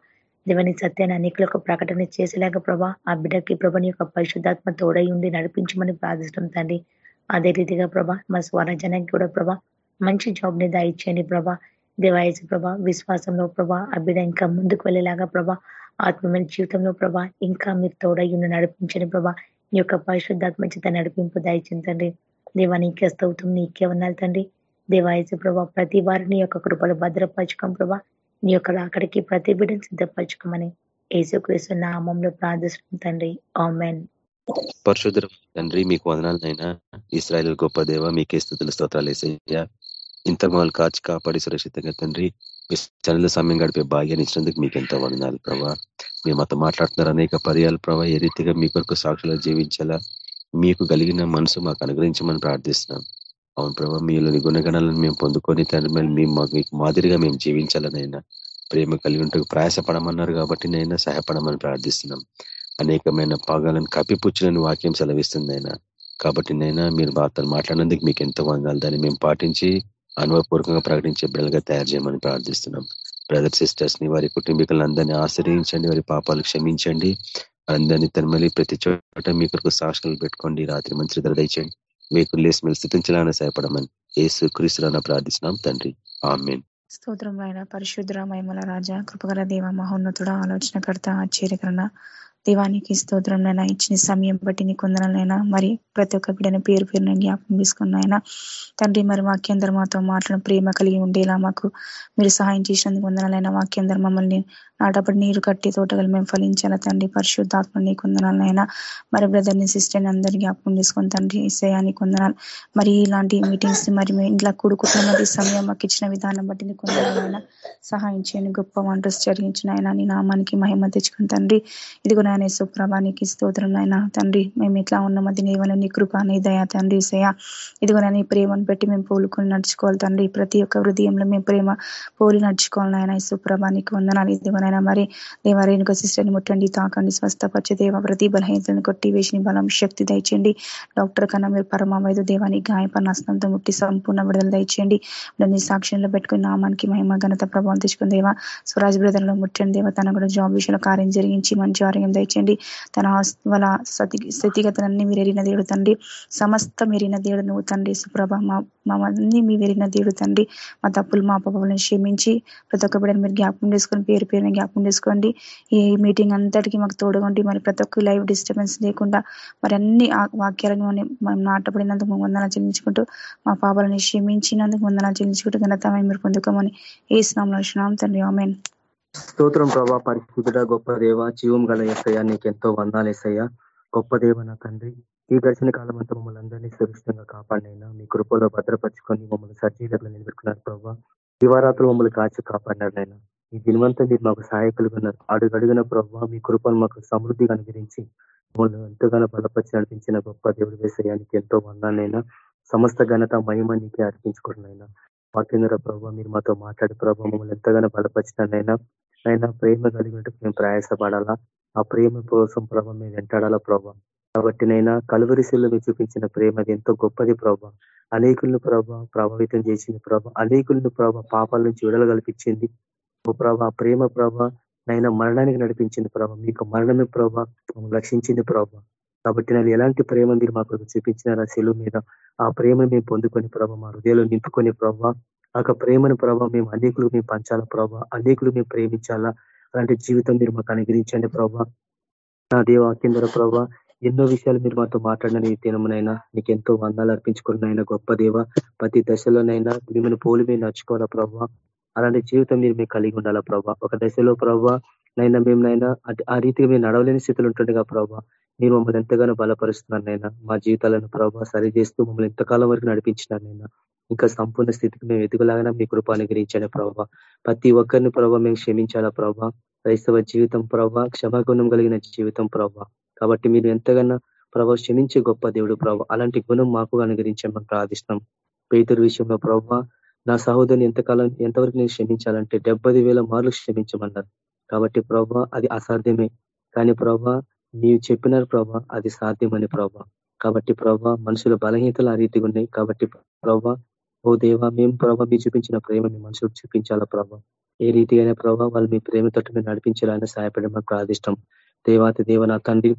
దేవని సత్యాన్ని అనేకులకు ప్రకటన చేసేలాగా ప్రభా ఆ బిడ్డకి ప్రభని యొక్క పరిశుద్ధాత్మ తోడై ఉండి నడిపించమని ప్రార్థిస్తుంది తండ్రి. అదే రీతిగా ప్రభా మా స్వరజనానికి కూడా ప్రభా మంచి జాబ్ని దయచేయండి ప్రభా. దేవాయజ ప్రభా విశ్వాసంలో ప్రభా ఆ బిడ్డ ఇంకా ముందుకు వెళ్ళేలాగా ప్రభా ఆత్మమైన జీవితంలో ప్రభా ఇంకా మీరు తోడయ్యున్న నడిపించండి ప్రభా. ఈ యొక్క పరిశుద్ధాత్మ చేత నడిపింపు దయచిందండి దేవా నీకే స్తౌతం నీకే ఉన్నారు తండ్రి. దేవాయసు ప్రభా ప్రతి వారిని యొక్క కృపలు భద్రపరచుకోం ప్రభా. నీ యొక్క అక్కడికి ప్రతి బిడ్డను సిద్ధపరచుకోమని యేసుక్రీస్తు నామంలో ప్రార్థిస్తుంది తండ్రి. ఆమెన్. పరశుద్ర తండ్రి మీకు వదనాలనైనా. ఇస్రాయల్ గొప్ప దేవ మీకే స్థుతుల స్తోత్రాలు వేసయ్యా ఇంత మమ్మల్ని కాచి కాపాడి సురక్షితంగా తండ్రి చనుల సమయం గడిపే భాగ్యాన్ని ఇచ్చినందుకు మీకు ఎంతో వందనాలు ప్రభా. మేము మాతో మాట్లాడుతున్నారు అనేక పర్యాలు ప్రభా. ఏ రీతిగా మీ కొరకు సాక్షులు జీవించాలా మీకు కలిగిన మనసు మాకు అనుగ్రహించమని ప్రార్థిస్తున్నాం. అవును ప్రభా మీలోని గుణగణాలను మేము పొందుకొని తండ్రి మేము మీకు మాదిరిగా మేము జీవించాలనైనా ప్రేమ కలిగి ఉంటూ ప్రయాసపడమన్నారు కాబట్టి నైనా సహాయపడమని ప్రార్థిస్తున్నాం. అనేకమైన పాగాలను కప్పిపుచ్చులని వాక్యం సెలవిస్తుంది అయినా. కాబట్టి నైనా మీరు వార్తలు మాట్లాడినందుకు మీకు ఎంతో వందాలు దాన్ని మేము పాటించి అనుభవపూర్వకంగా ప్రకటించే బిడ్డలుగా తయారు చేయమని ప్రార్థిస్తున్నాం. బ్రదర్ సిస్టర్స్ని వారి కుటుంబీకులను అందరినీ ఆశ్రయించండి వారి పాపాలు క్షమించండి. అందరినీ తనమలి ప్రతి చోట మీ కొరకు సాక్షులు పెట్టుకోండి. రాత్రి మంచి దయచేయండి. మీకు లేసి మీరు స్థితించాలని సహాయపడమని ఏసు క్రీస్తులన ప్రార్థిస్తున్నాం తండ్రి. ఆమెన్. స్తోత్రం ఆయన పరిశుద్ర మహిమల రాజా కృపగల దేవ మహోన్నతుడ ఆలోచనకర్త ఆశ్చర్యకరణ. దేవానికి స్తోత్రం నైనా ఇచ్చిన సమయం బట్టి నీ కొందనైనా మరి ప్రతి ఒక్క బిడ్డని పేరు పేరున జ్ఞాపకం తీసుకున్నాయినా తండ్రి మరి వాక్యం ధర్మాతో మాట్లాడిన ప్రేమ కలిగి ఉండేలా మాకు మీరు సహాయం చేసినందుకు వందనాలైనా వాక్యం ధర్మ మమ్మల్ని నాటపడి నీరు కట్టి తోటగలు మేము ఫలించాలా తండ్రి? పరిశుద్ధాత్మ నీ కొందనాలైనా మరి బ్రదర్ని సిస్టర్ని అందరి జ్ఞాపకం చేసుకుని తండ్రి ఇసయాన్ని కొందనాలు. మరి ఇలాంటి మీటింగ్స్ని మరి ఇంట్లో కూడుకుంటున్నది సమయం మాకు ఇచ్చిన విధానం బట్టి నీ కొందనాలైనా సహాయం చేయని గొప్ప వంటస్ జరిగించిన ఆయన నీ నామానికి మహిమ తెచ్చుకుని తండ్రి. ఇదిగో నాయన సుప్రభానికి స్తోత్రం నాయన. తండ్రి మేము ఇట్లా ఉన్నమది నీవన నీ కృప నీ దయా తండ్రి ఇసయ ఇదిగో నీ ప్రేమను పెట్టి మేము పోలుకొని నడుచుకోవాలి తండ్రి. ప్రతి ఒక్క హృదయంలో మేము ప్రేమ పోలి నడుచుకోవాలి నాయన. సుప్రభానికి వందనాలు. ఇదిగోనైనా మరి దేవారేణుక సిస్టర్ని ముట్టండి తాకండి స్వస్థపరిచే దేవ ప్రతి బలహీనతలను కొట్టి వేసిన బలం శక్తి దయచేయండి. డాక్టర్ కన్నా మీరు పరమావైదు దేవాన్ని గాయపడిన అస్తంతో ముట్టి సంపూర్ణ విడుదల దయచేయండి. నీ సాక్ష్యంలో పెట్టుకుని నామానికి మహిమ ఘనత ప్రభావం తెచ్చుకుని దేవ స్వరాజ్ బ్రదర్లో ముట్టండి దేవ. తన కూడా జాబ్ విషయంలో కార్యం జరిగించి మంచి ఆరోగ్యం దయచేయండి. తన వాళ్ళ స్థితిగతులన్నీ మీరు ఎరిగిన దేవుడు తండ్రి. సమస్త మీరిన దేవుడు నువ్వు తండ్రి. సుప్రభ మా మీ వెరిగిన దేవుడు తండ్రి. మా తప్పులు మా పాపలను క్షమించి ప్రతి ఒక్క బిడ్డను మీరు జ్ఞాపకం చేసుకొని పేరు పేరుని జ్ఞాపకం చేసుకోండి. ఈ మీటింగ్ అంతటికి మాకు తోడుకోండి మరి ప్రతి ఒక్క లైవ్ డిస్టర్బెన్స్ లేకుండా మరి అన్ని వాక్యాలను మనం నాటపడినందుకు వందన చెల్లించుకుంటూ మా పాపాలను క్షమించినందుకు వందన చెల్లించుకుంటూ ఘనత మీరు పొందుకోమని ఏ స్నామం తండ్రి. ఆమెన్. స్తోత్రం ప్రభా పరిశుద్ధుడ గొప్ప దేవ జీవం గల ఎస్సయ్య నీకెంతో ఎస్ఐయా గొప్ప దేవ నా తండ్రి ఈ గడిచిన కాలం అంతా మమ్మల్ని అందరినీ సురక్షితంగా కాపాడినైనా మీ కృపలో భద్రపరుచుకొని మమ్మల్ని సజీలకు నిలబెట్టుకున్నారు ప్రభావ దివారాత్రులు మమ్మల్ని కాచి కాపాడినారు ఈ దినవంతా మీరు మాకు సహాయకులుగా ఉన్నారు. అడుగడుగున ప్రభావ మీ కృపను మాకు సమృద్ధిగా అనుగ్రహించి మమ్మల్ని ఎంతగానో బలపరిచి నడిపించిన గొప్ప దేవుడు వేసయానికి ఎంతో వందాలైనా సమస్త ఘనత మహిమ నీకే అర్పించుకోవడనైనా వాక్యంధ్ర ప్రభావ మీరు మాతో మాట్లాడే ప్రభావ మమ్మల్ని ఎంతగానో బలపరిచినైనా అయినా ప్రేమ కలిగినట్టు మేము ప్రయాసపడాలా? ఆ ప్రేమ కోసం ప్రభావ మేము వెంటాడాలా ప్రభావ కాబట్టి నైనా కలువరిశిల్లో మీరు చూపించిన ప్రేమ అది ఎంతో గొప్పది ప్రభావం అనేకులను ప్రభావ ప్రభావితం చేసింది ప్రభావ అనేకులను ప్రభావ పాపాల నుంచి విడుదల కల్పించింది. ప్రభా ప్రేమ ప్రభ నైనా మరణానికి నడిపించింది ప్రభా మీకు మరణమే ప్రభా రక్షించింది ప్రభా. కాబట్టి నేను ఎలాంటి ప్రేమ మీరు మాకు చూపించినారు ఆ సెలువు మీద? ఆ ప్రేమను మేము పొందుకొని ప్రభా మా హృదయంలో నింపుకొని ప్రభా ఆ ప్రేమను ప్రభావ మేము అనేకులు మేము పంచాలా ప్రభా అనేకులు మేము ప్రేమించాలా? అలాంటి జీవితం మీరు మాకు అనుగ్రహించండి ప్రభా. నా దేవ కింద ప్రభా ఎన్నో విషయాలు మీరు మాతో మాట్లాడిన ఈ దినమునైనా నీకు ఎంతో వందాలు అర్పించుకున్నైనా గొప్ప దేవ. ప్రతి దశలోనైనా మిమ్మల్ని పోలి మేము నడుచుకోవాలా ప్రభావ అలాంటి జీవితం మీరు మీకు కలిగి ఉండాలా ప్రభావ ఒక దశలో ప్రభావ నైనా మేము నైనా ఆ రీతిగా మేము నడవలేని స్థితిలో ఉంటుండగా ప్రభావ మీరు మమ్మల్ని ఎంతగానో బలపరుస్తున్నారు నైనా. మా జీవితాలను ప్రభావ సరి చేస్తూ మమ్మల్ని ఎంతకాలం వరకు నడిపించినారు నైనా. ఇంకా సంపూర్ణ స్థితికి మేము ఎదుగులాగానే మీ కృప అనుగ్రహించండి ప్రభావ ప్రతి ఒక్కరిని ప్రభావ మేము క్షమించాలా ప్రభావ క్రైస్తవ జీవితం ప్రభావ క్షమాగుణం కలిగిన జీవితం ప్రభావ కాబట్టి మీరు ఎంతగానో ప్రభావ క్షమించే గొప్ప దేవుడు ప్రభావ అలాంటి గుణం మాకు అనుగ్రహించమని ప్రార్థిస్తున్నాం. పేతురు విషయంలో ప్రభావ నా సహోదరుని ఎంతకాలం ఎంతవరకు నేను క్షమించాలంటే డెబ్బై వేల మార్లు క్షమించమన్నారు. కాబట్టి ప్రభా అది అసాధ్యమే. కానీ ప్రభా నీవు చెప్పినారు ప్రభా అది సాధ్యమని ప్రభా. కాబట్టి ప్రభా మనుషుల బలహీనతలు ఆ రీతిగా ఉన్నాయి. కాబట్టి ప్రభా ఓ దేవా మేము ప్రభా మీరు చూపించిన ప్రేమ మీ మనుషులకు చూపించాలా ప్రభా? ఏ రీతిగానే ప్రభావ వాళ్ళు మీ ప్రేమతో మీరు నడిపించాలని సహాయపడమని ప్రార్థిష్టం. దేవాతి దేవ నా తండ్రి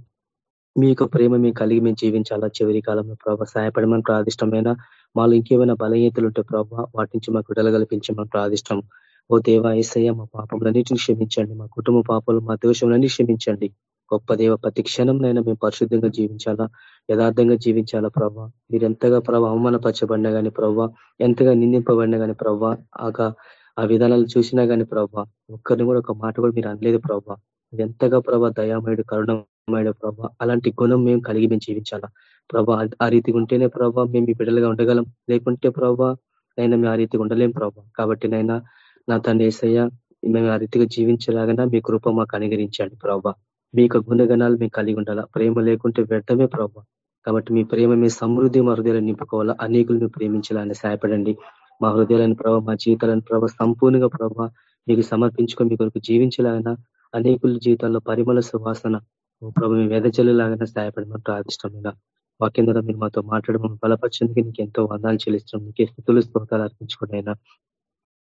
మీ యొక్క ప్రేమ మేము కలిగి మేము జీవించాలా? చివరి కాలంలో ప్రభావ సహాయపడమని ప్రాదిష్టమైన మాలో ఇంకేమైనా బలహీతలు ఉంటే ప్రభావ వాటి నుంచి మాకు విడుదల కల్పించమని ప్రాదిష్టం ఓ దేవ ఏసయ్య మా పాపములన్నింటిని క్షమించండి. మా కుటుంబ పాపాలు మా దోషములన్నీ క్షమించండి. గొప్ప దేవ ప్రతి క్షణంనైనా మేము పరిశుద్ధంగా జీవించాలా? యథార్థంగా జీవించాలా ప్రభా? మీరు ఎంతగా ప్రభావ అవమానపరచబడినా కానీ ప్రభావ ఎంతగా నిందింపబడినా కానీ ప్రభావ ఆగా ఆ విధానాలు చూసినా కానీ ప్రభావ ఒక్కరిని కూడా ఒక మాట కూడా మీరు అనలేదు ప్రభావ ఎంతగా ప్రభా దయామయుడు కరుణమయుడు ప్రభా. అలాంటి గుణం మేము కలిగి మేము జీవించాలా? ప్రభా ఆ రీతిగా ఉంటేనే ప్రభా మేము మీ బిడ్డలుగా ఉండగలం. లేకుంటే ప్రభా నైనా మేము ఆ రీతిగా ఉండలేం ప్రభా. కాబట్టి నైనా నా తండ్రి ఏసయ్య మేము ఆ రీతిగా జీవించలాగా మీ కృప మాకు అనుగరించండి ప్రభా. మీ యొక్క గుణగణాలు మేము కలిగి ఉండాలా? ప్రేమ లేకుంటే వ్యర్థమే ప్రభా. కాబట్టి మీ ప్రేమ మీ సమృద్ధి మా హృదయాలను నింపుకోవాలా? అనేకులు మీరు ప్రేమించాలని సహాయపడండి. మా హృదయాలను ప్రభావ మా జీవితాలను ప్రభావ సంపూర్ణంగా ప్రభావ మీకు సమర్పించుకొని మీ కొరకు జీవించాలన్నా అనేకుల జీవితాల్లో పరిమళ సువాసన ప్రభు మీ వెదజల్లులాగానే సహాయపడమని ప్రార్థిష్టమైన వాక్యం ద్వారా మీరు మాతో మాట్లాడమని బలపరిచేందుకు నీకు ఎంతో వందాలు చెల్లిస్తున్నాం. నీకే స్థితులు స్తోతాలు అర్పించుకున్నైనా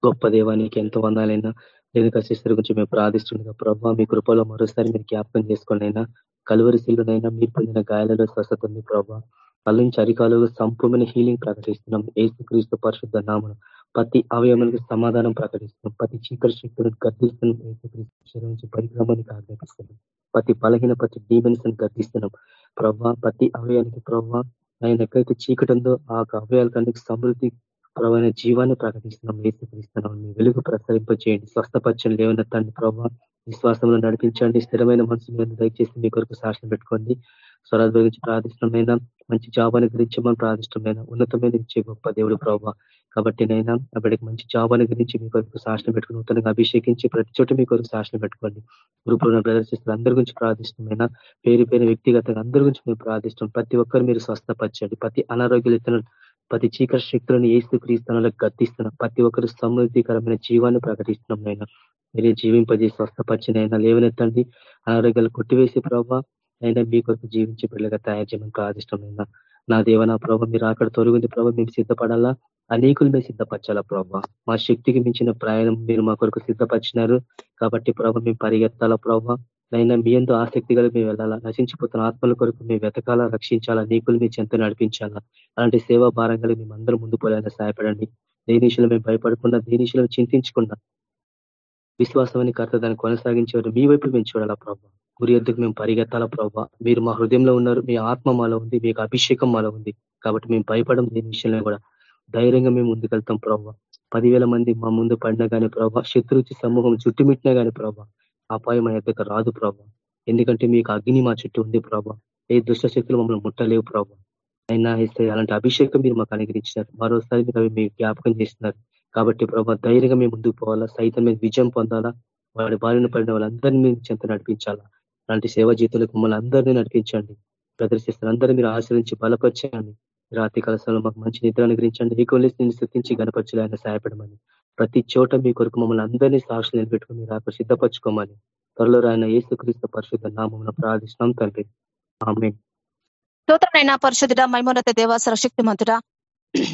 గొప్ప దేవానికి ఎంతో వందాలైనా నేను సిస్టర్ గురించి మేము ప్రార్థిస్తుండగా ప్రభావ మీ కృపలో మరోసారి మీరు జ్ఞాపకం చేసుకోండినైనా కలువరిశీలనైనా మీరు పొందిన గాయాలలో స్వస్థత ఉంది ప్రభావ అల్లించి నుంచి సంపూర్ణ హీలింగ్ ప్రకటిస్తున్నాం. ఏసు క్రీస్తు పరిశుద్ధ నామను ప్రతి అవయవములకు సమాధానం ప్రకటిస్తున్నాం ప్రతి చీకటి శక్తులను గర్దిస్తున్నాం ఏసు నుంచి పరిగ్రమానికి ఆజ్ఞాపిస్తున్నాం. ప్రతి బలహీన ప్రతి డీమెన్స్ గర్దిస్తున్నాం ప్రవ్వా ప్రతి అవయానికి ప్రభావ ఆయన ఎక్కడైతే చీకటి ఉందో ఆ అవయాలకన్నీ సమృద్ధి ప్రవైన జీవాన్ని ప్రకటిస్తున్నాం. ఏసుక్రీస్తున్నాం మీ వెలుగు ప్రసరింపజేయండి స్వస్థపచ్చని లేవనెత్తండి. ప్రభావ విశ్వాసంలో నడిపించండి. స్థిరమైన మనసు మీద దయచేసి మీ కొరకు సాక్షి పెట్టుకోండి. స్వరాజ్ గురించి ప్రార్థిష్టమైన మంచి జాబ్ అనుగ్రహించమని ప్రార్థిష్టమైన ఉన్నతమైన ఇచ్చే గొప్ప దేవుడు ప్రభావ కాబట్టి నైనా అప్పటికి మంచి జాబ్ అనుగ్రహించి మీ కొరకు సాక్షి పెట్టుకుని నూతనంగా అభిషేకించి ప్రతి చోట మీ కొరకు సాక్షి పెట్టుకోండి. గ్రూపులో ప్రదర్శిస్తున్న అందరి గురించి ప్రార్థిష్టమైన పేరు పేరు వ్యక్తిగతంగా అందరి గురించి మేము ప్రార్థిస్తాం ప్రతి ఒక్కరు మీరు స్వస్థపరచండి. ప్రతి అనారోగ్యాలు ప్రతి చీకటి శక్తులను ఏసు క్రీస్తులకు గర్తిస్తున్నాం ప్రతి ఒక్కరు సమృద్ధికరమైన జీవాన్ని ప్రకటిస్తున్నాం నైనా. మీరే జీవింపజేసి స్వస్థపరిచినైనా లేవనెత్తండి. అనారోగ్యాలు కొట్టివేసి ప్రభావ అయినా మీ కొరకు జీవించే బిడ్డలుగా తయారు చేయమని ప్రాదిష్టమైనా నా దేవ నా ప్రభావ మీరు అక్కడ తొలగింది ప్రభావ మేము సిద్ధపడాలా? అనేకులు మేము సిద్ధపరచాలా ప్రభావ మా శక్తికి మించిన ప్రయాణం మీరు మా కొరకు సిద్ధపరిచినారు కాబట్టి ప్రభావ మేము పరిగెత్తాలా ప్రభావ నైనా మీ ఎంతో ఆసక్తి కలిగి మేము వెళ్ళాలా? నశించిపోతున్న ఆత్మల కొరకు మేము వెతకాలా? రక్షించాలా? నీకులు మీ చెంత నడిపించాలా? అలాంటి సేవా భారంగా మేము అందరూ ముందు పోలేలా? సహాయపడండి. దేనిషులు మేము భయపడకుండా దేనిషులు చింతించకుండా విశ్వాసం అని కర్త దాన్ని కొనసాగించేవారు మీ వైపు మేము చూడాలా ప్రభావ గురి ఎద్దుకు మేము పరిగెత్తాలా ప్రభావ మీరు మా హృదయంలో ఉన్నారు మీ ఆత్మ మాలో ఉంది మీకు అభిషేకం మాలో ఉంది. కాబట్టి మేము భయపడం దేని విషయంలో కూడా ధైర్యంగా మేము ముందుకెళ్తాం ప్రభావ పదివేల మంది మా ముందు పడినా కానీ ప్రభావ శత్రుచి సమూహం చుట్టుమిట్టినా కానీ ప్రభావ అపాయం మా యొక్క రాదు ప్రభావ ఎందుకంటే మీకు అగ్ని మా చుట్టూ ఉంది ప్రభావ ఏ దుష్ట శక్తులు మమ్మల్ని ముట్టలేవు ప్రభావ అయినా ఇస్తే అలాంటి అభిషేకం మీరు మాకు అనుగ్రహించినారు. మరోసారి మీరు అవి మీ జ్ఞాపకం చేస్తున్నారు. కాబట్టి ప్రభావ ధైర్యంగా మేము ముందుకు పోవాలా? సైతం మీద విజయం పొందాలా? వాడి బారిన పడిన వాళ్ళందరినీ మేము చెంత నడిపించాలా? అలాంటి సేవ జీతులకు మమ్మల్ని అందరినీ నడిపించండి. ప్రదర్శిస్తారు అందరూ మీరు ఆశ్రయించి బలపరచండి. రాత్రి కలసాలు మాకు మంచి నిద్ర అనుగ్రహించండి. ఈ కొలిసి నేను ఆయన సహాయపడమని. ప్రతి చోట మీ కొరకు మమ్మల్ని అందరినీ సాక్షులు నిలబెట్టుకుని మీరు ఆకు సిద్ధపరచుకోమని. త్వరలో రాయన ఏసుక్రీస్తు పరిశుద్ధ నామం ప్రార్థిస్తున్నాం తండ్రి. ఆమె స్తోత్రనైనా పరిశుద్ధుడ మైమోన్నత దేవ సరశక్తి మంతుడ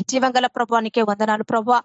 జీవంగల ప్రభానికే వందనాలు. ప్రభా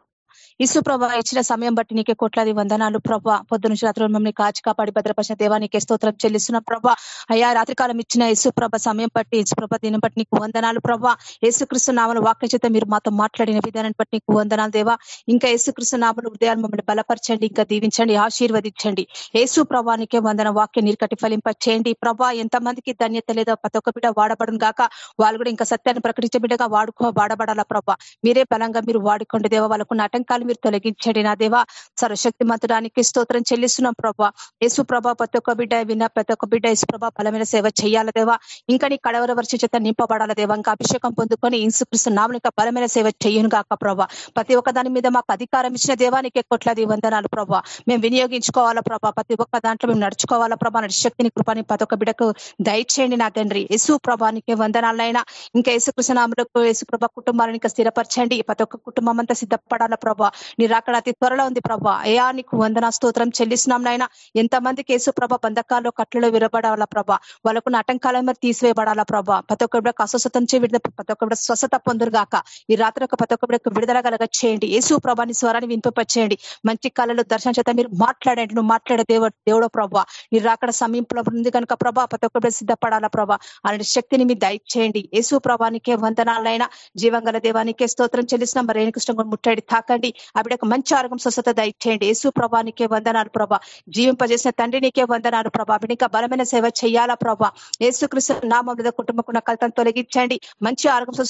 ఇసు ప్రభ ఇచ్చిన సమయం బట్టి నీకే కోట్లాది వందనాలు ప్రభా. పొద్దు నుంచి రాత్రి మమ్మల్ని కాచి కాపాడి భద్రపరిచిన దేవా నీకే స్తోత్రం చెల్లిస్తున్న ప్రభా. అయ్యా రాత్రికాలం ఇచ్చిన యేసు ప్రభ సమయం బట్టి యేసు ప్రభ దీని బట్టి నీకు వందనాలు ప్రభా. యేసుకృష్ణ నామలు వాక్య చేత మీరు మాతో మాట్లాడిన విధానాన్ని బట్టి నీకు వందనాలు దేవా. ఇంకా యేసుకృష్ణ నామలు హృదయాలు మమ్మల్ని బలపరచండి ఇంకా దీవించండి ఆశీర్వదించండి. యేసు ప్రభానికే వందన వాక్యం నీరు ఫలింప చేయండి ప్రభా ఎంతమందికి ధన్యత లేదా ప్రతి ఒక్క బిడ్డ వాడబడును గాక. వాళ్ళు కూడా ఇంకా సత్యాన్ని ప్రకటించే బిడ్డగా వాడుకో వాడబడాలా ప్రభా. మీరే బలంగా మీరు వాడుకోండి దేవా. వాళ్ళకున్న ఆటంకాలు మీరు తొలగించండి. నా దేవా సర్వశక్తి మంతుడానికి స్తోత్రం చెల్లిస్తున్నాం ప్రభా. యేసు ప్రభా ప్రతి ఒక్క బిడ్డ విన్న ప్రతి ఒక్క బిడ్డ యేసు ప్రభా బలమైన సేవ చేయాల దేవా? ఇంకా నీ కడవర వర్ష చేత నింపబడాల దేవా? ఇంకా అభిషేకం పొందుకొని ఇన్సుకృష్ణ నామని ఇంకా బలమైన సేవ చేయను గాక ప్రభా. ప్రతి ఒక్క దాని మీద మాకు అధికారం ఇచ్చిన దేవానికి కొట్లాది వందనాలు ప్రభా. మేము వినియోగించుకోవాలా ప్రభా. ప్రతి ఒక్క దాంట్లో మేము నడుచుకోవాలా ప్రభా. శక్తిని కృపని ప్రతి ఒక్క బిడ్డకు దయచేయండి నా తండ్రి. యేసు ప్రభానికి వందనాలైనా ఇంకా యేసుకృష్ణ నామలకు యేసు ప్రభా కుటుంబాలను ఇంకా స్థిరపరచండి. ప్రతి ఒక్క కుటుంబం అంతా సిద్ధపడాల ప్రభా. నీ రాకడ అతి త్వరలో ఉంది ప్రభా. అయా నీకు వందన స్తోత్రం చెల్లిస్తున్నాం నాయన. ఎంతమంది యేసు ప్రభ బంధకాల్లో కట్లలో విరబడాలా ప్రభా. వాళ్ళకున్న ఆటంకాల మీద తీసివేయబడాలా ప్రభా. ప్రతి ఒక్క బిడ్డకు అస్వస్థత నుంచి విడుదల ప్రతి ఒక్క బిడ్డ స్వస్థత పొందురుగాక. ఈ రాత్రి ఒక ప్రతి ఒక్క బిడ్డకు విడుదల కలగ చేయండి. యేసు ప్రభాని స్వరాన్ని వినిపింపచేయండి. మంచి కళలు దర్శనం చేత మీరు మాట్లాడండి. నువ్వు మాట్లాడే దేవుడు దేవుడో ప్రభా. నీ రాకడ సమీపంలో ఉంది కనుక ప్రభా ప్రతి ఒక్క బిడ్డ సిద్ధపడాలా ప్రభా. అలాంటి శక్తిని మీరు దయచేయండి. యేసు ప్రభానికే వందనాలైనా జీవంగల దేవానికే స్తోత్రం చెల్లిసిన మరి కృష్ణ ముట్టాడి తాక తండ్రి బిడ్డకు మంచి ఆరోగ్యం స్వస్థత దయచేయండి. యేసు ప్రభానికే వందనాలు ప్రభా. జీవింపజేసిన తండ్రి నీకే వందనాలు ప్రభా. బిడ్డ బలమైన సేవ చేయాలా ప్రభా. యేసుకృష్ణ నామం మీద కుటుంబకున్న కలతను తొలగించండి. మంచి ఆరోగ్యం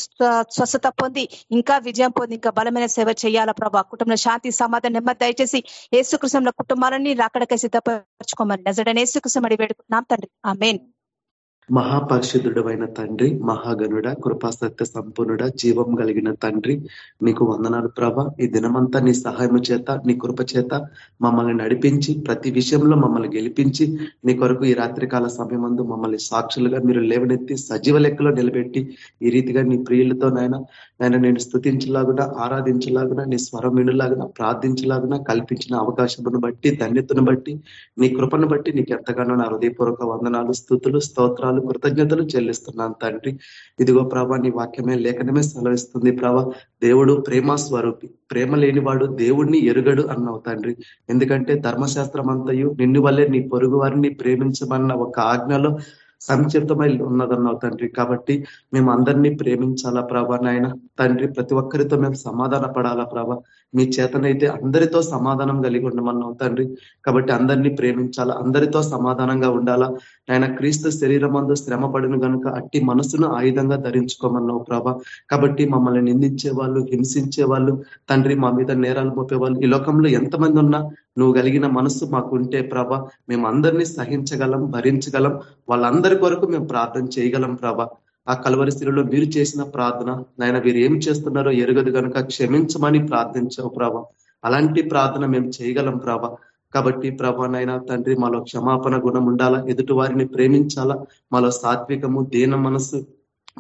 స్వస్థత పొంది ఇంకా విజయం పొంది ఇంకా బలమైన సేవ చేయాలా ప్రభా. కుటుంబ శాంతి సమాధానం నెమ్మది దయచేసి యేసుకృష్ణంలో కుటుంబాలన్నీ రాకడకై సిద్ధపరచుకోమని నజడని యేసుకృష్ణ అడి వేడుకుంటున్నాం తండ్రి. ఆ మెయిన్ మహాపరిశుద్ధుడు అయిన తండ్రి మహాగనుడ కృపాసత్య సంపూర్ణుడ జీవం కలిగిన తండ్రి నీకు వందనాలు ప్రభ. ఈ దినమంతా నీ సహాయం చేత నీ కృప చేత మమ్మల్ని నడిపించి ప్రతి విషయంలో మమ్మల్ని గెలిపించి నీ కొరకు ఈ రాత్రికాల సమయమందు మమ్మల్ని సాక్షులుగా మీరు లేవనెత్తి సజీవ లెక్కలో నిలబెట్టి ఈ రీతిగా నీ ప్రియులతో నాయన నాయన నేను స్థుతించలాగునా ఆరాధించలాగునా నీ స్వరం వినులాగునా ప్రార్థించలాగునా కల్పించిన అవకాశమును బట్టి ధన్యతను బట్టి నీ కృపను బట్టి నీకు ఎంతగానో నా హృదయపూర్వక వందనాలు స్థుతులు స్తోత్రాలు వందనాలు కృతజ్ఞతలు చెల్లిస్తున్నాను తండ్రి. ఇదిగో ప్రభా నీ వాక్యమే లేఖనమే సెలవిస్తుంది. ప్రభా దేవుడు ప్రేమ స్వరూపి. ప్రేమ లేనివాడు దేవుడిని ఎరుగడు అన్నావు తండ్రి. ఎందుకంటే ధర్మశాస్త్రం అంతయు నిన్ను వల్లే నీ పొరుగు వారిని ప్రేమించమన్న ఒక ఆజ్ఞలో సంక్షిప్తమై ఉన్నదన్నావు తండ్రి. కాబట్టి మేము అందరినీ ప్రేమించాలా ప్రభా నాయన? తండ్రి ప్రతి ఒక్కరితో మేము సమాధాన పడాలా ప్రభా? మీ చేతనైతే అందరితో సమాధానం కలిగి ఉండమన్నావు తండ్రి. కాబట్టి అందరినీ ప్రేమించాలా? అందరితో సమాధానంగా ఉండాలా? ఆయన క్రీస్తు శరీరం శ్రమ పడిన కనుక అట్టి మనసును ఆయుధంగా ధరించుకోమన్నావు ప్రభా. కాబట్టి మమ్మల్ని నిందించే వాళ్ళు హింసించే వాళ్ళు తండ్రి మా మీద నేరాలు మోపే వాళ్ళు ఈ లోకంలో ఎంతమంది ఉన్నా నువ్వు కలిగిన మనస్సు మాకు ఉంటే ప్రభ మేము అందరినీ సహించగలం భరించగలం. వాళ్ళందరి కొరకు మేము ప్రార్థన చేయగలం ప్రభ. ఆ కలవరి స్థితిలో మీరు చేసిన ప్రార్థన నాయన వీరు ఏం చేస్తున్నారో ఎరగదు కనుక క్షమించమని ప్రార్థించావు ప్రభా. అలాంటి ప్రార్థన మేము చేయగలం ప్రభ. కాబట్టి ప్రభా నైనా తండ్రి మాలో క్షమాపణ గుణం ఉండాలా? ఎదుటి వారిని ప్రేమించాలా? మాలో సాత్వికము దీన మనసు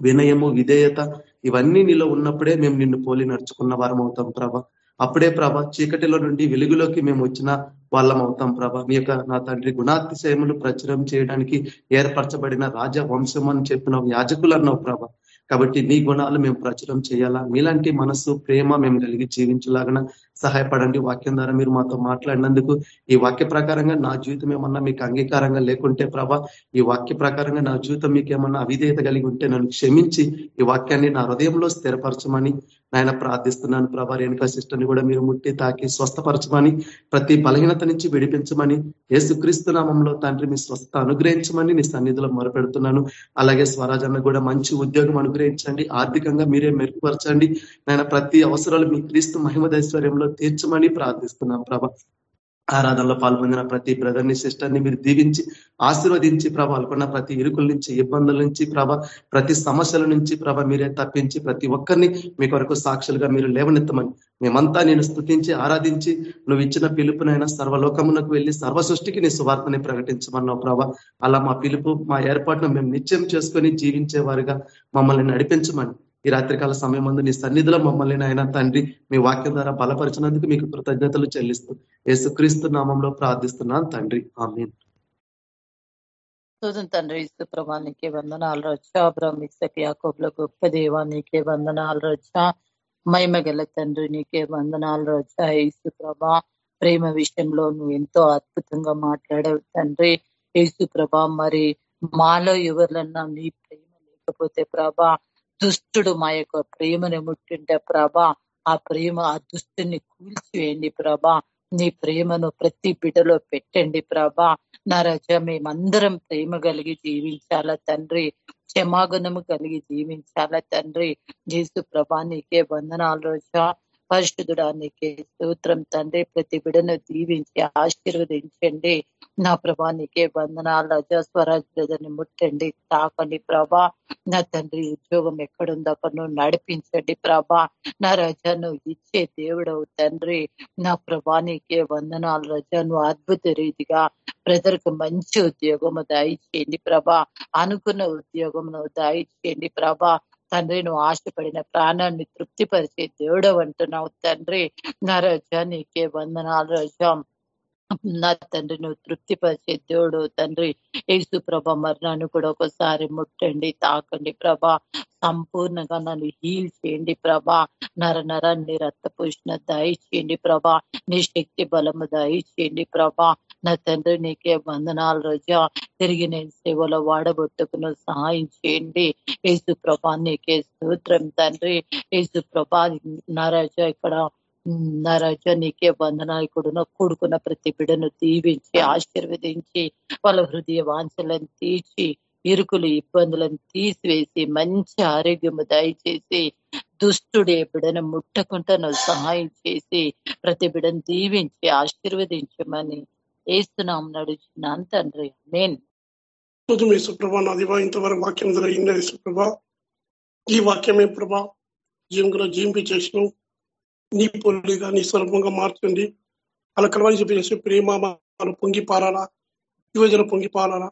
వినయము విధేయత ఇవన్నీ నీలో ఉన్నప్పుడే మేము నిన్ను పోలి నడుచుకున్న వారం అవుతాం ప్రభా. అప్పుడే ప్రభ చీకటిలో నుండి వెలుగులోకి మేము వచ్చిన వాళ్ళం అవుతాం ప్రభ. మీ యొక్క నా తండ్రి గుణాతిశయములు ప్రచురం చేయడానికి ఏర్పరచబడిన రాజ వంశం అని చెప్పిన యాజకులు అన్నావు ప్రభ. కాబట్టి నీ గుణాలు మేము ప్రచురం చేయాలా? మీలాంటి మనస్సు ప్రేమ మేము కలిగి జీవించలాగన సహాయపడండి. వాక్యం ద్వారా మీరు మాతో మాట్లాడినందుకు ఈ వాక్య ప్రకారంగా నా జీవితం ఏమన్నా మీకు అంగీకారంగా లేకుంటే ప్రభా ఈ వాక్య ప్రకారంగా నా జీవితం మీకు ఏమన్నా అవిధేయత కలిగి ఉంటే నన్ను క్షమించి ఈ వాక్యాన్ని నా హృదయంలో స్థిరపరచమని నాయన ప్రార్థిస్తున్నాను ప్రభా. రేణుకా సిస్టర్ని కూడా మీరు ముట్టి తాకి స్వస్థపరచమని ప్రతి బలహీనత నుంచి విడిపించమని యేసుక్రీస్తు నామంలో తండ్రి మీ స్వస్థ అనుగ్రహించమని నీ సన్నిధిలో మొరపెడుతున్నాను. అలాగే స్వరాజన్న కూడా మంచి ఉద్యోగం అనుగ్రహించండి. ఆర్థికంగా మీరే మెరుగుపరచండి. నాయన ప్రతి అవసరాలు మీ క్రీస్తు మహిమదైశ్వర్యంలో తీర్చమని ప్రార్థిస్తున్నాం ప్రభ. ఆరాధనలో పాల్పొందిన ప్రతి బ్రదర్ని సిస్టర్ని మీరు దీవించి ఆశీర్వదించి ప్రభ అనుకున్న ప్రతి ఇరుకుల నుంచి ఇబ్బందుల నుంచి ప్రభ ప్రతి సమస్యల నుంచి ప్రభ మీరే తప్పించి ప్రతి ఒక్కరిని మీ కొరకు సాక్షులుగా మీరు లేవనెత్తమని. మేమంతా నేను స్థుతించి ఆరాధించి నువ్వు ఇచ్చిన పిలుపునైనా సర్వలోకమునకు వెళ్ళి సర్వ సృష్టికి నీ సువార్తని ప్రకటించమన్నావు ప్రభ. అలా మా పిలుపు మా ఏర్పాటును మేము నిత్యం చేసుకొని జీవించే వారిగా మమ్మల్ని నడిపించమని. ఈ రాత్రికాల సమయం అందు నీ సన్నిధిలో మమ్మల్ని నాయన తండ్రి మీ వాక్యం ద్వారా బలపరిచినందుకు మీకు కృతజ్ఞతలు చెల్లిస్తూ యేసుక్రీస్తు నామంలో ప్రార్థిస్తున్నాను తండ్రి. ఆమె తండ్రి ఇసు ప్రభా నీకే వందనాలు రచ్చా. బ్రహ్మిసకి యాకోబ్ల గొప్ప దేవా నీకే వందనాలు రచ్చా. మహిమ గల తండ్రి నీకే వందనాలు రోజా యేసు ప్రభా ప్రేమ విషయంలో నువ్వు ఎంతో అద్భుతంగా మాట్లాడావు తండ్రి. యేసు ప్రభా మరి మాలో ఎవరిలన్నా నీ ప్రేమ లేకపోతే ప్రభా దుష్టుడు మా యొక్క ప్రేమని ముట్టింటే ప్రభా ఆ ప్రేమ ఆ దుష్టుని కూల్చివేయండి ప్రభా. నీ ప్రేమను ప్రతి బిడలో పెట్టండి ప్రభా. నా రజ మేమందరం ప్రేమ కలిగి జీవించాలా తండ్రి? క్షమాగుణము కలిగి జీవించాలా తండ్రి? జీసు ప్రభా నీకే వందనాలు రోజా. పరిశుద్ధుడా నీకే స్తోత్రం తండ్రి. ప్రతి బిడను దీవించి ఆశీర్వదించండి. నా ప్రభా నీకే వందనాలు. రజా స్వరాజ్ బ్రదర్ని ముట్టండి. తాకండి ప్రభా. నా తండ్రి ఉద్యోగం ఎక్కడుందో అక్కడ నువ్వు నడిపించండి ప్రభా. నా రజా నువ్వు ఇచ్చే దేవుడవు తండ్రి. నా ప్రభా నీకే వందనాలు. రజా నువ్వు అద్భుత రీతిగా ప్రజలకు మంచి ఉద్యోగము దయచేయండి ప్రభా. అనుకున్న ఉద్యోగం నువ్వు దయచేయండి ప్రభా. తండ్రి నువ్వు ఆశపడిన ప్రాణాన్ని తృప్తిపరిచే దేవుడవు అంటున్నావు. తండ్రి నా రజా నీకే వందనాలు రజా. నా తండ్రి నువ్వు తృప్తిపరిచే దేవుడు తండ్రి. యేసు ప్రభ మరణాన్ని కూడా ఒకసారి ముట్టండి తాకండి ప్రభా. సంపూర్ణంగా నన్ను హీల్ చేయండి ప్రభా. నర నరాన్ని రక్తపోషణ దయచేయండి ప్రభా. నీ శక్తి బలము దయచేయండి ప్రభా. నా తండ్రి నీకే వందనాలు రోజా. తిరిగి నేను సేవలో వాడబొట్టుకుని సహాయం చేయండి. యేసు ప్రభా నీకే సూత్రం తండ్రి. యేసు ప్రభా నా ఇక్కడ నా రాజా నీకే బంధనాయకుడును కూడుకున్న ప్రతి బిడను దీవించి ఆశీర్వదించి వాళ్ళ హృదయ వాంఛలను తీర్చి ఇరుకులు ఇబ్బందులను తీసివేసి మంచి ఆరోగ్యము దయచేసి దుష్టుడే బిడను ముట్టకుండా సహాయం చేసి ప్రతి బిడను దీవించి ఆశీర్వదించమని ఏస్తున్నాం నడుచున్నాను తండ్రి. నేను సుప్రభ నాదివా ఇంతవరకు వాక్యం జరిగింది సుప్రభ. ఈ వాక్యమే ప్రభా జీవంగా జీవింపి చేసిన నీ పొల్లిగా నీ స్వరూపంగా మార్చండి. అలా కలవని చెప్పేసి ప్రేమ మనం పొంగి పారాలా యువజన పొంగి పారాలా.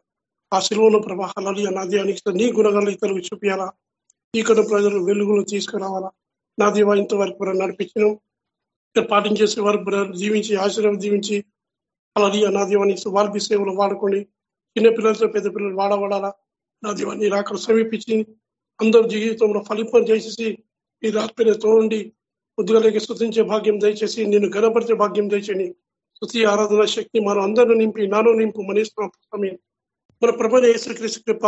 ఆ శిలువను ప్రభాహాలని నాది అన్నది అని నీ గుణగాలు ఇతరులకు చూపించాలా ఇక్కడ ప్రజలు వెలుగును తీసుకురావాలా. నా దివా ఇంతవరకు నడిపించడం ఇక్కడ పాటించేసే వారు జీవించి ఆశ్రయం జీవించి అలాది నా దీవాన్ని వారికి సేవలు వాడుకోండి చిన్న పిల్లలతో పెద్ద పిల్లలు వాడబడాలా నా దీవాన్ని రాకలు సమీపించి అందరు జీవితంలో ఫలింపం చేసేసి ఈ రాత్రి తోండి ఉద్యోగాలకి స్థుతించే భాగ్యం దయచేసి నేను గణపరిచే భాగ్యం దయచేయండి. స్థుతి ఆరాధన శక్తి మనం అందరిని నింపి నాను నింపు మనీస్తున్నాం సమయం మన ప్రపంచ యేసుక్రీస్తు కృప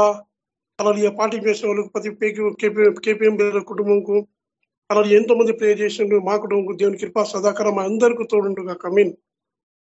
అలాగే పార్టీ చేసిన వాళ్ళకు ప్రతి కేపీఎం కుటుంబంకు అలాగే ఎంతో మంది ప్రే చేసిన మా కుటుంబంకు దేవుని కృప సదాకాలం అందరికీ తోడుండుగా కమీన్